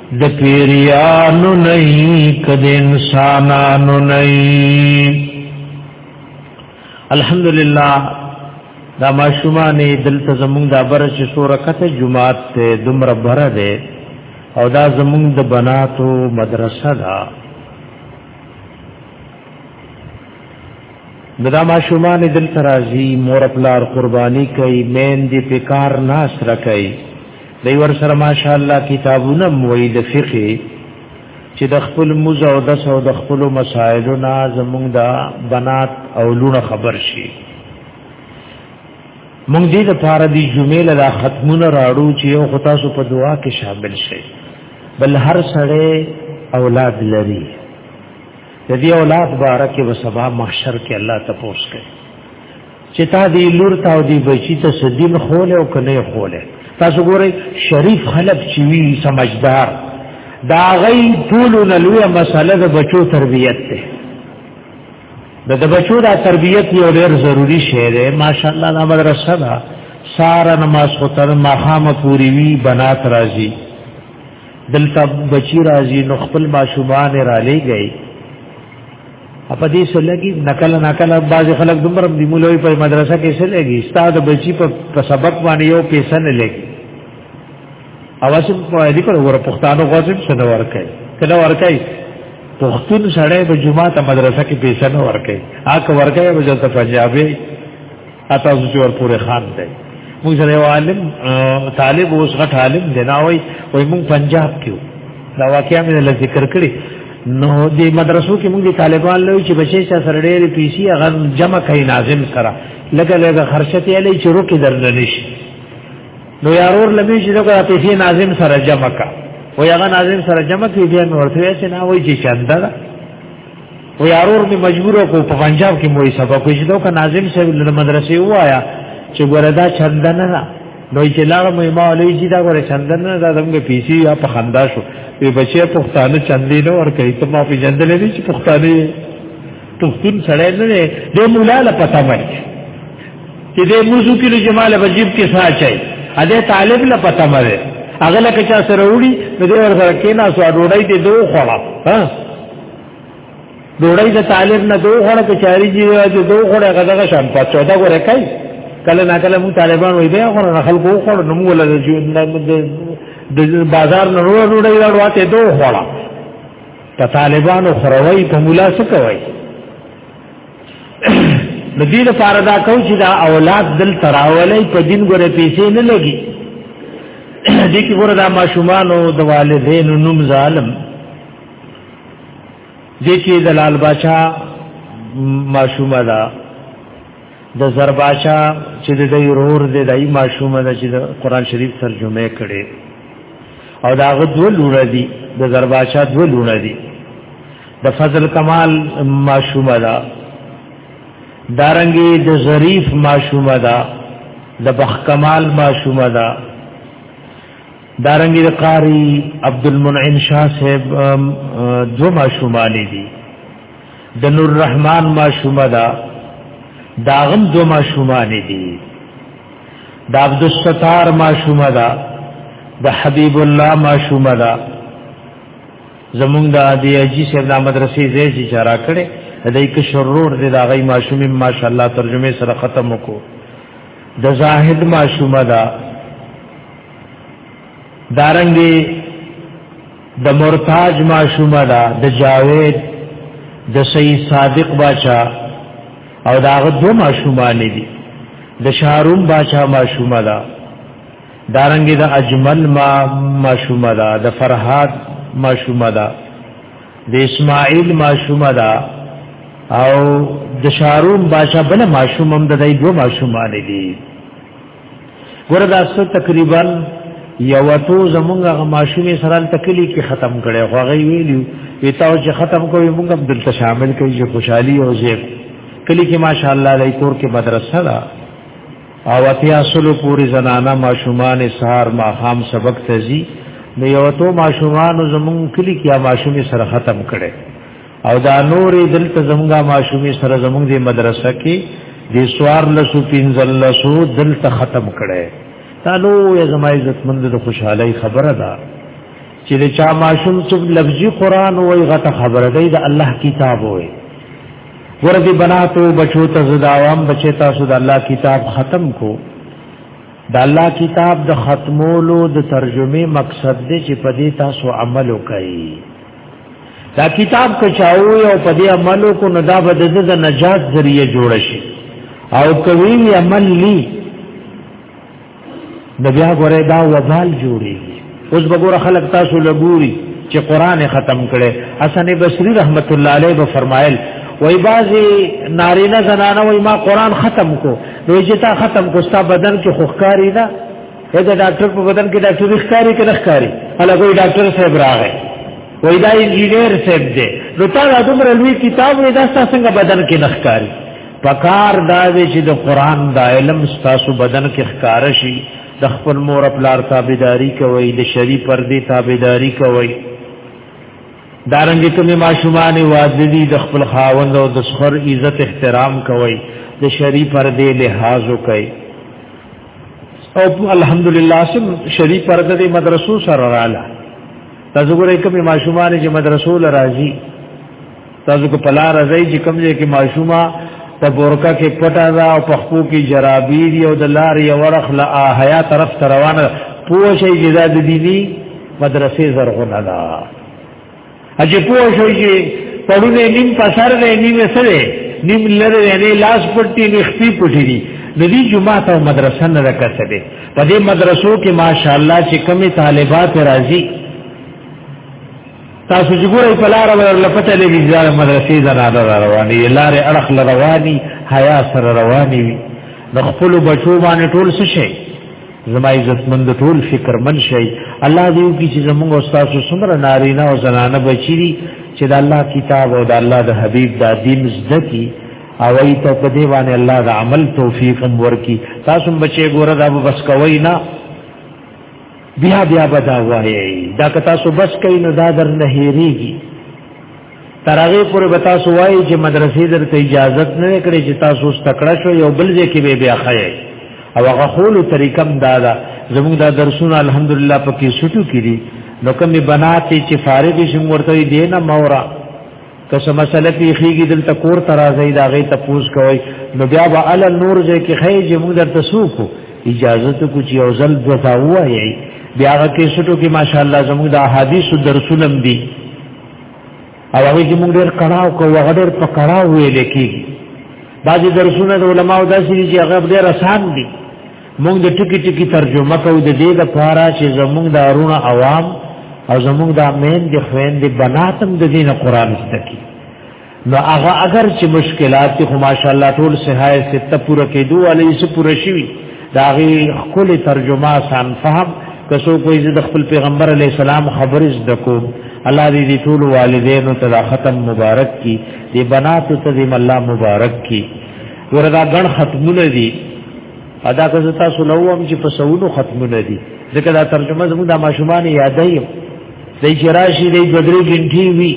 د پیریانو نه کد انسانانو نه الحمدلله دا ماشومان دلته زمونږ د بر چې سوره کته جمعات ته دومره بره ده او دا زمونږ د بناتو مدرسه ده دا ماشومان دل ترازی مور پلار قربانی کوي مین دی پکار ناس رکای دی ور سره ماشاءالله کتابونه موي د فقه چې د خپل موزه او د سو د خپل مسائلو نه زمونږ دا بنات او لونه خبر شي مونږ دې د پاره دی جمعې له ختمونه راړو چې یو خطا سو په دعا کې شامل شي بل هر سړی اولاد لري د دې اولاد بارکه وسبا محشر کې الله تپوس کوي چې تا دی لور تا دی بچی ته سدین خوله او کنه خوله تاسو ګورئ شریف خلق چې وی سمجدار دا غي ټول لوی مسله د بچو تربیت ده د د بچو دا تربیت یو ډیر ضروری شی دی ماشاءالله دا مدرسه ده سارا نماز خطر مخام پوری وی بنات راضی دلته بچی راضی نو خپل ماشومان را لې گئی په دې سره کې نقل نقل بعض خلک دومره د مولوي په مدرسه کې سره لګي استاد بچي په سبق باندې یو پیسې نه لګي اواسم په دې کړه ور پښتانو غوځم سره ورکړي کله ورکړي پښتون سړی به جمعه ته مدرسه کې پیسې نه ورکړي آکه ورکړي به ځل ته پنجابي اته زو چور پورې خان دی موږ سره یو عالم طالب اوس غټ عالم دی نه وای وای موږ پنجاب کې دا واقعیا مې له ذکر کړی نو دې مدرسو کې موږ طالبان له چې بچي سره سره ډېر پیسي هغه جمع کوي ناظم سره لګه لګه خرچه ته لې چې روکي درننش نو یارور لبي چې دا پیسې ناظم سره جمع کا و هغه ناظم سره جمع کوي بیا ورته چې نه وای چې چنده و یارور می مجبور کو په پنجاب کې موي سبا کوی چې دا ناظم صاحب له مدرسې وایا چې ګوردا چندن نه نو چې لار مې ما ولې چې دا ګوره چندن نه دا دمګه پیسي یا په خندا شو وی بچي پښتانه چندې نه ور کوي ته ما په جندل نه چې پښتانه پښتون سره نه دی د مولا له پتا مې چې دې موضوع کې جمال وجيب کې ساچای ا دې طالب له پتا مې اغه لکه چا سره وړي نو دې ور سره کینا سو ډوډۍ دې دوه خوړه ها ډوړی د طالب نه دوه غړ په چاري جی راځي دوه غړ غدغه شان په 14 غره کوي کله نا کله مو طالبان وي به غره خلکو خور نو ولا د بازار نه روړ روړ یې ورته دوه غړ ته طالبان خروي په مولا څه کوي د دې لپاره دا کو چې دا اولاد دل تراولې په دین غره پیسې نه لګي دې کې ګوره دا ماشومان او د والدینو نوم ظالم دې کې د لال باچا ماشومه ده د زرباچا چې د دې رور دې دای ماشومه ده چې د قران شریف ترجمه کړي او دا غو دوه لونه دي د زرباچا دوه لونه دي د فضل کمال ماشومه ده دارنګي د ظریف ماشومه ده د بخ کمال ماشومه ده دارنګي د قاری عبد المنعم شاه صاحب دو ماشومان دي د نور رحمان ماشومه دا داغم دو ماشومان دي د عبد الستار ماشومه دا د حبیب الله ماشومه دا زمونږ د ادي اجي صاحب د مدرسې زې چې چارا کړي دای کې شرور دې دا غي ماشومې ماشاءالله ترجمه سره ختم وکړو د زاهد ماشومه دا دارنګي د دا مرتاج ماشومه ده د جاوید د سید صادق باچا او داغه دو ماشومان دي د شارون باچا ماشومه ده دارنګي د دا اجمل ما ماشومه ده د فرهاد ماشومه ده د اسماعیل ماشومه ده او د شارون باچا بل ماشوم هم د دې دو ماشومان دي ګوردا څه تقریبا یو تو زمونږه غماشومې سره تکلی کې ختم کړي خو غي ویلو ویتاو چې ختم کوی مونږ هم دلته شامل کړي چې خوشحالي او زیب کلی کې ماشاءالله لای کور کې مدرسه ده او اتیا سلو پوری زنانا ماشومان سهار ماخام سبق تزي نو یو تو ماشومان زمون کلی کې ماشومې سره ختم کړي او دا نورې دلته زمونږه ماشومې سره زمونږ د مدرسه کې د سوار لسو پینځل لسو دلته ختم کړي دا نو یې زما عزت مند د خوشحالي خبره ده چې د چا ماشوم څو لفظي قران وای غته خبره ده د الله کتاب وای ورته بناتو بچو ته زداوام بچی تاسو د الله کتاب ختم کو د الله کتاب د ختمولو د ترجمه مقصد دی چې په دې تاسو عمل وکړئ دا کتاب کچاو او په دې عملو کو نو دا به د نجات ذریعہ جوړ شي او کوي عمل لی د بیا غره دا وبال جوړي اوس بګوره خلک تاسو لګوري چې قران ختم کړي حسن بصري رحمت الله علیه به فرمایل وای بازي نارینه زنانه وای ما قران ختم کو نو چې تا ختم کو ستا بدن کې خوخکاری ده دا ډاکټر په بدن کې ډاکټر ښکاری کې ښکاری هلګوی ډاکټر صاحب راغی وای دا انجینیر صاحب دی نو تا دا دومره لوی کتاب وای دا څنګه بدن کې ښکاری پکار دا دی چې د قران د علم ستاسو بدن کې ښکار شي د خپل مور خپل تابعداري کوي د شری پر دې تابعداري کوي دارنګ کوم ماشومان واجبي د خپل خاوند او د سخر عزت احترام کوي د شری پر دې لحاظ کوي او الحمدلله سم شری پر دې مدرسو سره رااله تاسو ګورئ کوم ماشومان چې مدرسو لراځي تاسو کو پلا راځي چې کوم دې کې ماشوما ته بورکا کې پټا دا او پخپو کې جرابیر او د لار یو ورخ لا حیا طرف روانه پوه شي جزاد دي مدرسې زرغونه ده اجه پوه شو چې پړونه نیم پسر دی نیم سره نیم لره نه لاس پټي نه خپي پټي دي د دې جمعه ته مدرسه نه راکته دي په دې مدرسو کې ماشاءالله چې کمی طالبات راځي تاسو چې ګورئ په لار ورل پته لګي ځار مدرسې زناده رواني لار اړخ رواني حیا سره رواني وي د خپل بچو باندې ټول څه شي زما عزت مند ټول فکر من شي الله دې وکړي چې زموږ استاد سمره نارینه او زنانه بچی دي چې د الله کتاب او د الله د حبیب د دین زده کی او ای ته په دې باندې الله د عمل توفیق هم ورکي تاسو بچي ګوره دا بس کوي نه بیا بیا بدا وایي دا که تاسو بس کوي نه دا در نه هېریږي ترغه پر به تاسو وایي چې مدرسې درته اجازه نه کړې چې تاسو ستکړه شو یو بل ځای کې به بیا خایې او هغه خول طریقم دادا زموږ دا درسونه الحمدلله پکې سټو کړي نو کومې بناتې چې فارغ شم ورته دی نه مورا که څه مسله پیخیږي دلته کور ترازی دا غي تپوس کوي نو بیا به ال نور ځای کې خې چې موږ درته سوکو اجازه ته کوچ یو ځل دتا وایي بیا هغه کې سټو کې ماشاءالله زموږ د احادیث درسونه دي او هغه چې موږ ډېر کړهو کو هغه ډېر په کړهو ویل کېږي بعضې درسونه د علماو داسې دي چې هغه ډېر اسان دي موږ د ټکي ټکي ترجمه کوو د دې لپاره چې زموږ د ارونه عوام او زموږ د مین د خویندې بناتم د دین قرآن زده کړي نو هغه اگر چې مشکلات خو ماشاءالله ټول صحای سته پوره کېدو علي سه پوره شي دا غي خپل ترجمه سان فهم کسو کوئی زید خپل پیغمبر علی السلام خبر از دکو الله دې دې ټول والدین ته ختم مبارک کی دې بنات ته دې الله مبارک کی وردا غن ختمونه دي ادا که زتا سنوم چې په سونو ختمونه دي ځکه دا ترجمه زموږ د ماشومان یادای دی چې راشي دې بدرې ګنټي وی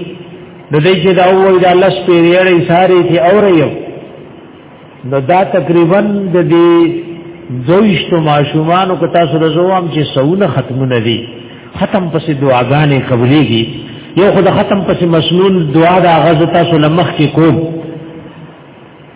د دې چې دا وایي دا لس پیریړې ساري کې اوري نو دا تقریبا د دې دویشتو ماشومانو که تاسو د زوام چې سونه ختمونه دي ختم پسې دعاګانې قبليږي یو خدای ختم پسې مسنون دعا د غزه تاسو لمخ کې کوم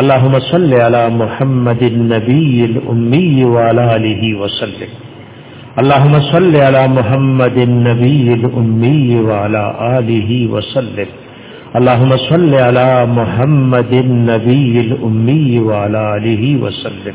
اللهم صل على محمد النبي الامي وعلى اله وسلم اللهم صل على محمد النبي الامي وعلى اله وسلم اللهم صل على محمد النبي الأمي وعلى آله وسلم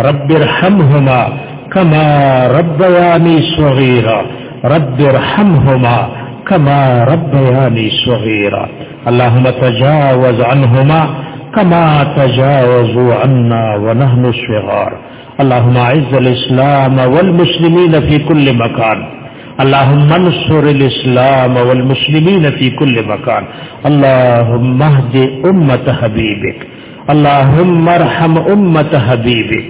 رب ارحمهما كما ربياني صغيرا رب ارحمهما كما ربياني صغيرا اللهم تجاوز عنهما كما تجاوزوا عنا ونحن صغار اللهم اعز الاسلام والمسلمين في كل مكان اللهم انصر الاسلام والمسلمين في كل مكان اللهم اهد امه حبيبك اللهم ارحم امه حبيبك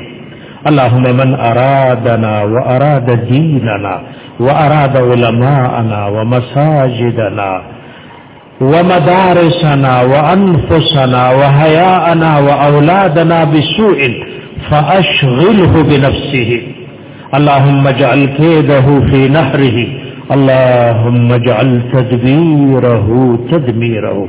اللهم من ارادنا واراد ديننا واراد علماءنا ومساجدنا ومدارسنا وانفسنا وحياءنا واولادنا بسوء فاشغله بنفسه اللهم اجعل كيده في نحره اللهم اجعل تدبيره تدميره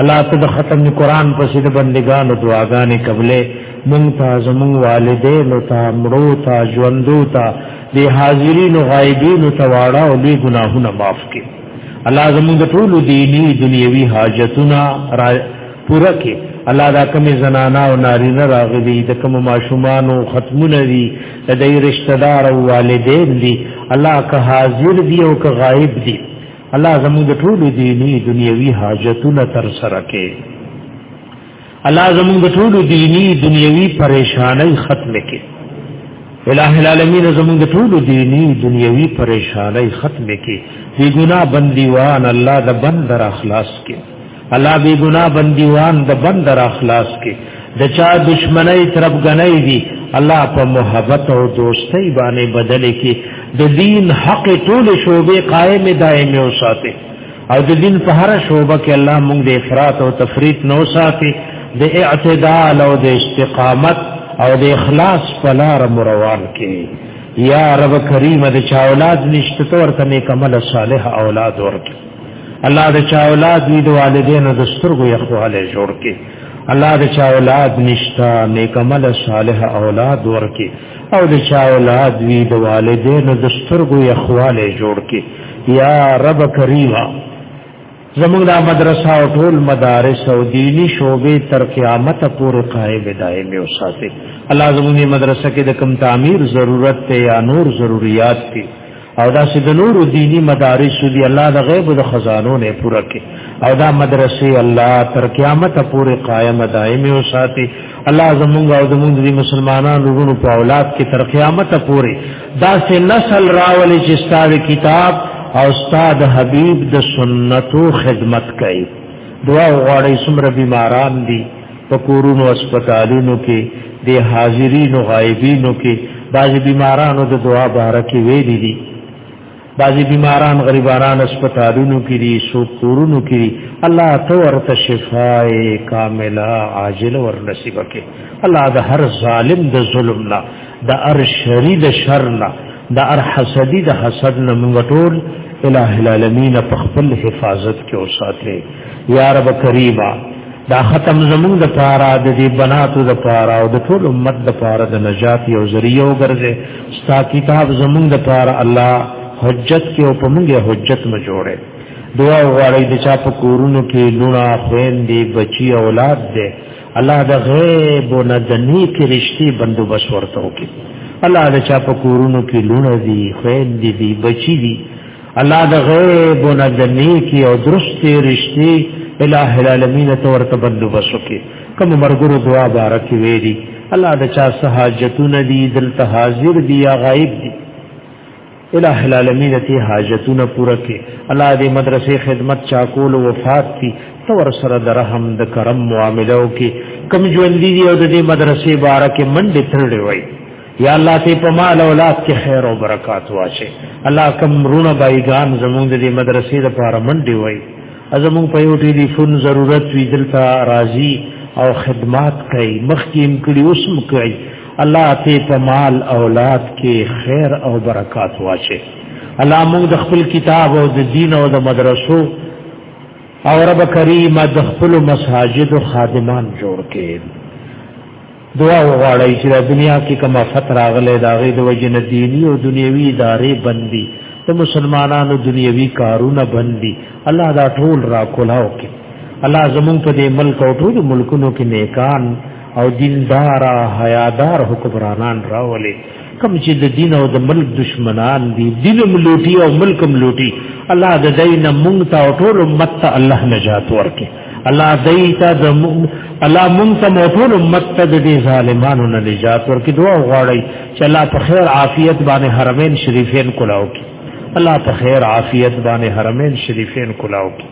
الله ته د ختم قرآن په سید بندگانو دعاګانې قبلې مونږ ته زمونږ والدین او ته مړو ته ژوندو ته د حاضرین او غایبین ته واړه او لوی ګناهونه معاف کړي الله زمونږ ټول دینی دنیوي حاجتونه را پوره کړي الله دا کمی زنانا او نارینه راغلي د کوم ماشومان او ختمونه دي د دې رشتہ دار او والدین دي الله که حاضر دي او که غایب دي الله زموږ د ټولو دینی دنیوي حاجتونه تر سره کړي الله زموږ د ټولو دینی دنیوي پریشانای ختم کړي الہ العالمین زموږ د ټولو دینی دنیوي پریشانای ختم کړي بی ګنا بندیوان الله د بندر اخلاص کړي الله بی گناہ بندیوان د بند را خلاص کې د چا دشمنی طرف غنۍ دي الله په محبت او دوستۍ باندې بدل کې د دین حق ټول شوبې قائم دائم او ساتي او د دین په هر شوبه کې الله موږ د افراط او تفریط نو ساتي د اعتدال او د استقامت او د اخلاص په لار مروان کې یا رب کریم د چا اولاد نشته تور ته نیک عمل صالح اولاد ورکړي الله د چا اولاد ني د والدینو د سترګو یخواله جوړ کې الله د چا اولاد نشتا نیک عمل صالح اولاد ورکې او د چا اولاد وی د والدینو د سترګو یخواله جوړ کې یا رب کریما زموږ د مدرسه او ټول مدارس او دینی شوبې تر قیامت پورې قائم دائم او ساتي الله زموږ مدرسه کې د کم تعمیر ضرورت ته یا نور ضرورت ته او دا چې د نورو دینی مدارس دی الله د غیب د خزانو نه پوره کړي او دا مدرسې الله تر قیامت پورې قائم دائم او ساتي الله زمونږ او زمونږ دي مسلمانانو ورونو په اولاد کې تر قیامت پورې دا چې نسل راولي چې ستاره کتاب او استاد حبیب د سنتو خدمت کوي دعا غواړي سمره بیماران دي په کورونو هسپتالونو کې د حاضرینو غایبینو کې بعضی بیمارانو د دعا باره کې ویلي دي بعضی بیماران غریبانان هسپتالونو کې دي سو کورونو کې دي الله ته ورته شفای کامله عاجل ور نصیب کړي الله د هر ظالم د ظلم نه د هر شری د شر نه د هر حسدی د حسد نه موږ ټول الہ العالمین په خپل حفاظت کې اوساته یا رب کریمه دا ختم زمون د پارا د دې بناتو د پارا او د ټول امت د پارا د نجات یو ذریعہ وګرځي ستا کتاب زمون د پارا الله حجت کې او پمږه حجت نه جوړه دعا غواړي د چا په کورونو کې لونه خوین دی بچي اولاد دی الله د غیب او ندنی کې رښتې بندوبست ورته وکړي الله د چا په کورونو کې لونه دی خوین دی بچي دی الله د غیب او د نیکی او درستی رشتي الہ العالمین ته ورته بندوبس وکي کوم مرګرو دعا بارک ویری الله د چا سہاجتونه دي دلته حاضر دي یا غائب دي الہ العالمین ته حاجتونه پوره کړي الله دې مدرسې خدمت چا کول وفات دي تور سره د رحم د کرم معاملو کې کم ژوند دي او د دې مدرسې بارک منډه ترړې وای یا الله ته په مال اولاد کې خیر او برکات واشه الله کوم رونه بایګان زمونږ د مدرسې لپاره منډي وای ازمون په یو ټلیفون ضرورت وی دلته راضی او خدمات کوي مخکیم کړي اوسم کوي الله ته په مال اولاد کې خیر او برکات واشه الله موږ د خپل کتاب او د دین او د مدرسو او رب کریم د خپل مساجد خادمان جوړ کړي دعا وغواړی چې د دنیا کې کومه فتره راغله دا غي د وجه نه دینی او دنیوي ادارې بندي د مسلمانانو دنیوي کارونه بندي الله دا ټول را کولاو کې الله زمون په دې ملک او ټول ملکونو کې نیکان او دیندار حیادار حکمرانان راولي کم چې د دین او د ملک دشمنان دي دین ملوټي او ملک ملوټي الله د دین مونږ ته او ټول امت ته الله نجات ورکړي الله دای ته د الله مونږ ته او ټول امت ته د دې ظالمانو نه نجات ورکړي دوه غواړي چې الله په خیر عافیت باندې حرمین شریفین کلاو کړي الله په خیر عافیت باندې حرمین شریفین کلاو کړي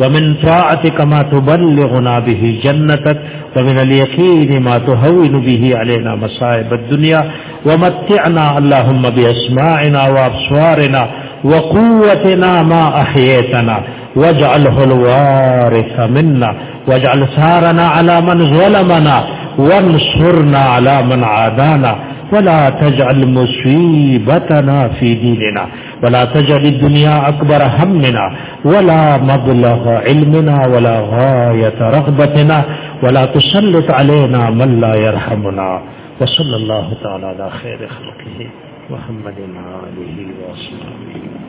ومن طاعتك ما تبلغنا به جنتك ومن اليقين ما تهون به علينا مصائب الدنيا ومتعنا اللهم بأسماعنا وأبصارنا وقوتنا ما احييتنا واجعله الوارث منا واجعل ثارنا على من ظلمنا وانصرنا على من عادانا ولا تجعل مصيبتنا في ديننا ولا تجعل الدنيا أكبر همنا ولا مبلغ علمنا ولا غاية رغبتنا ولا تسلط علينا من لا يرحمنا وصلى الله تعالى على خير خلقه محمد عليه وصحبه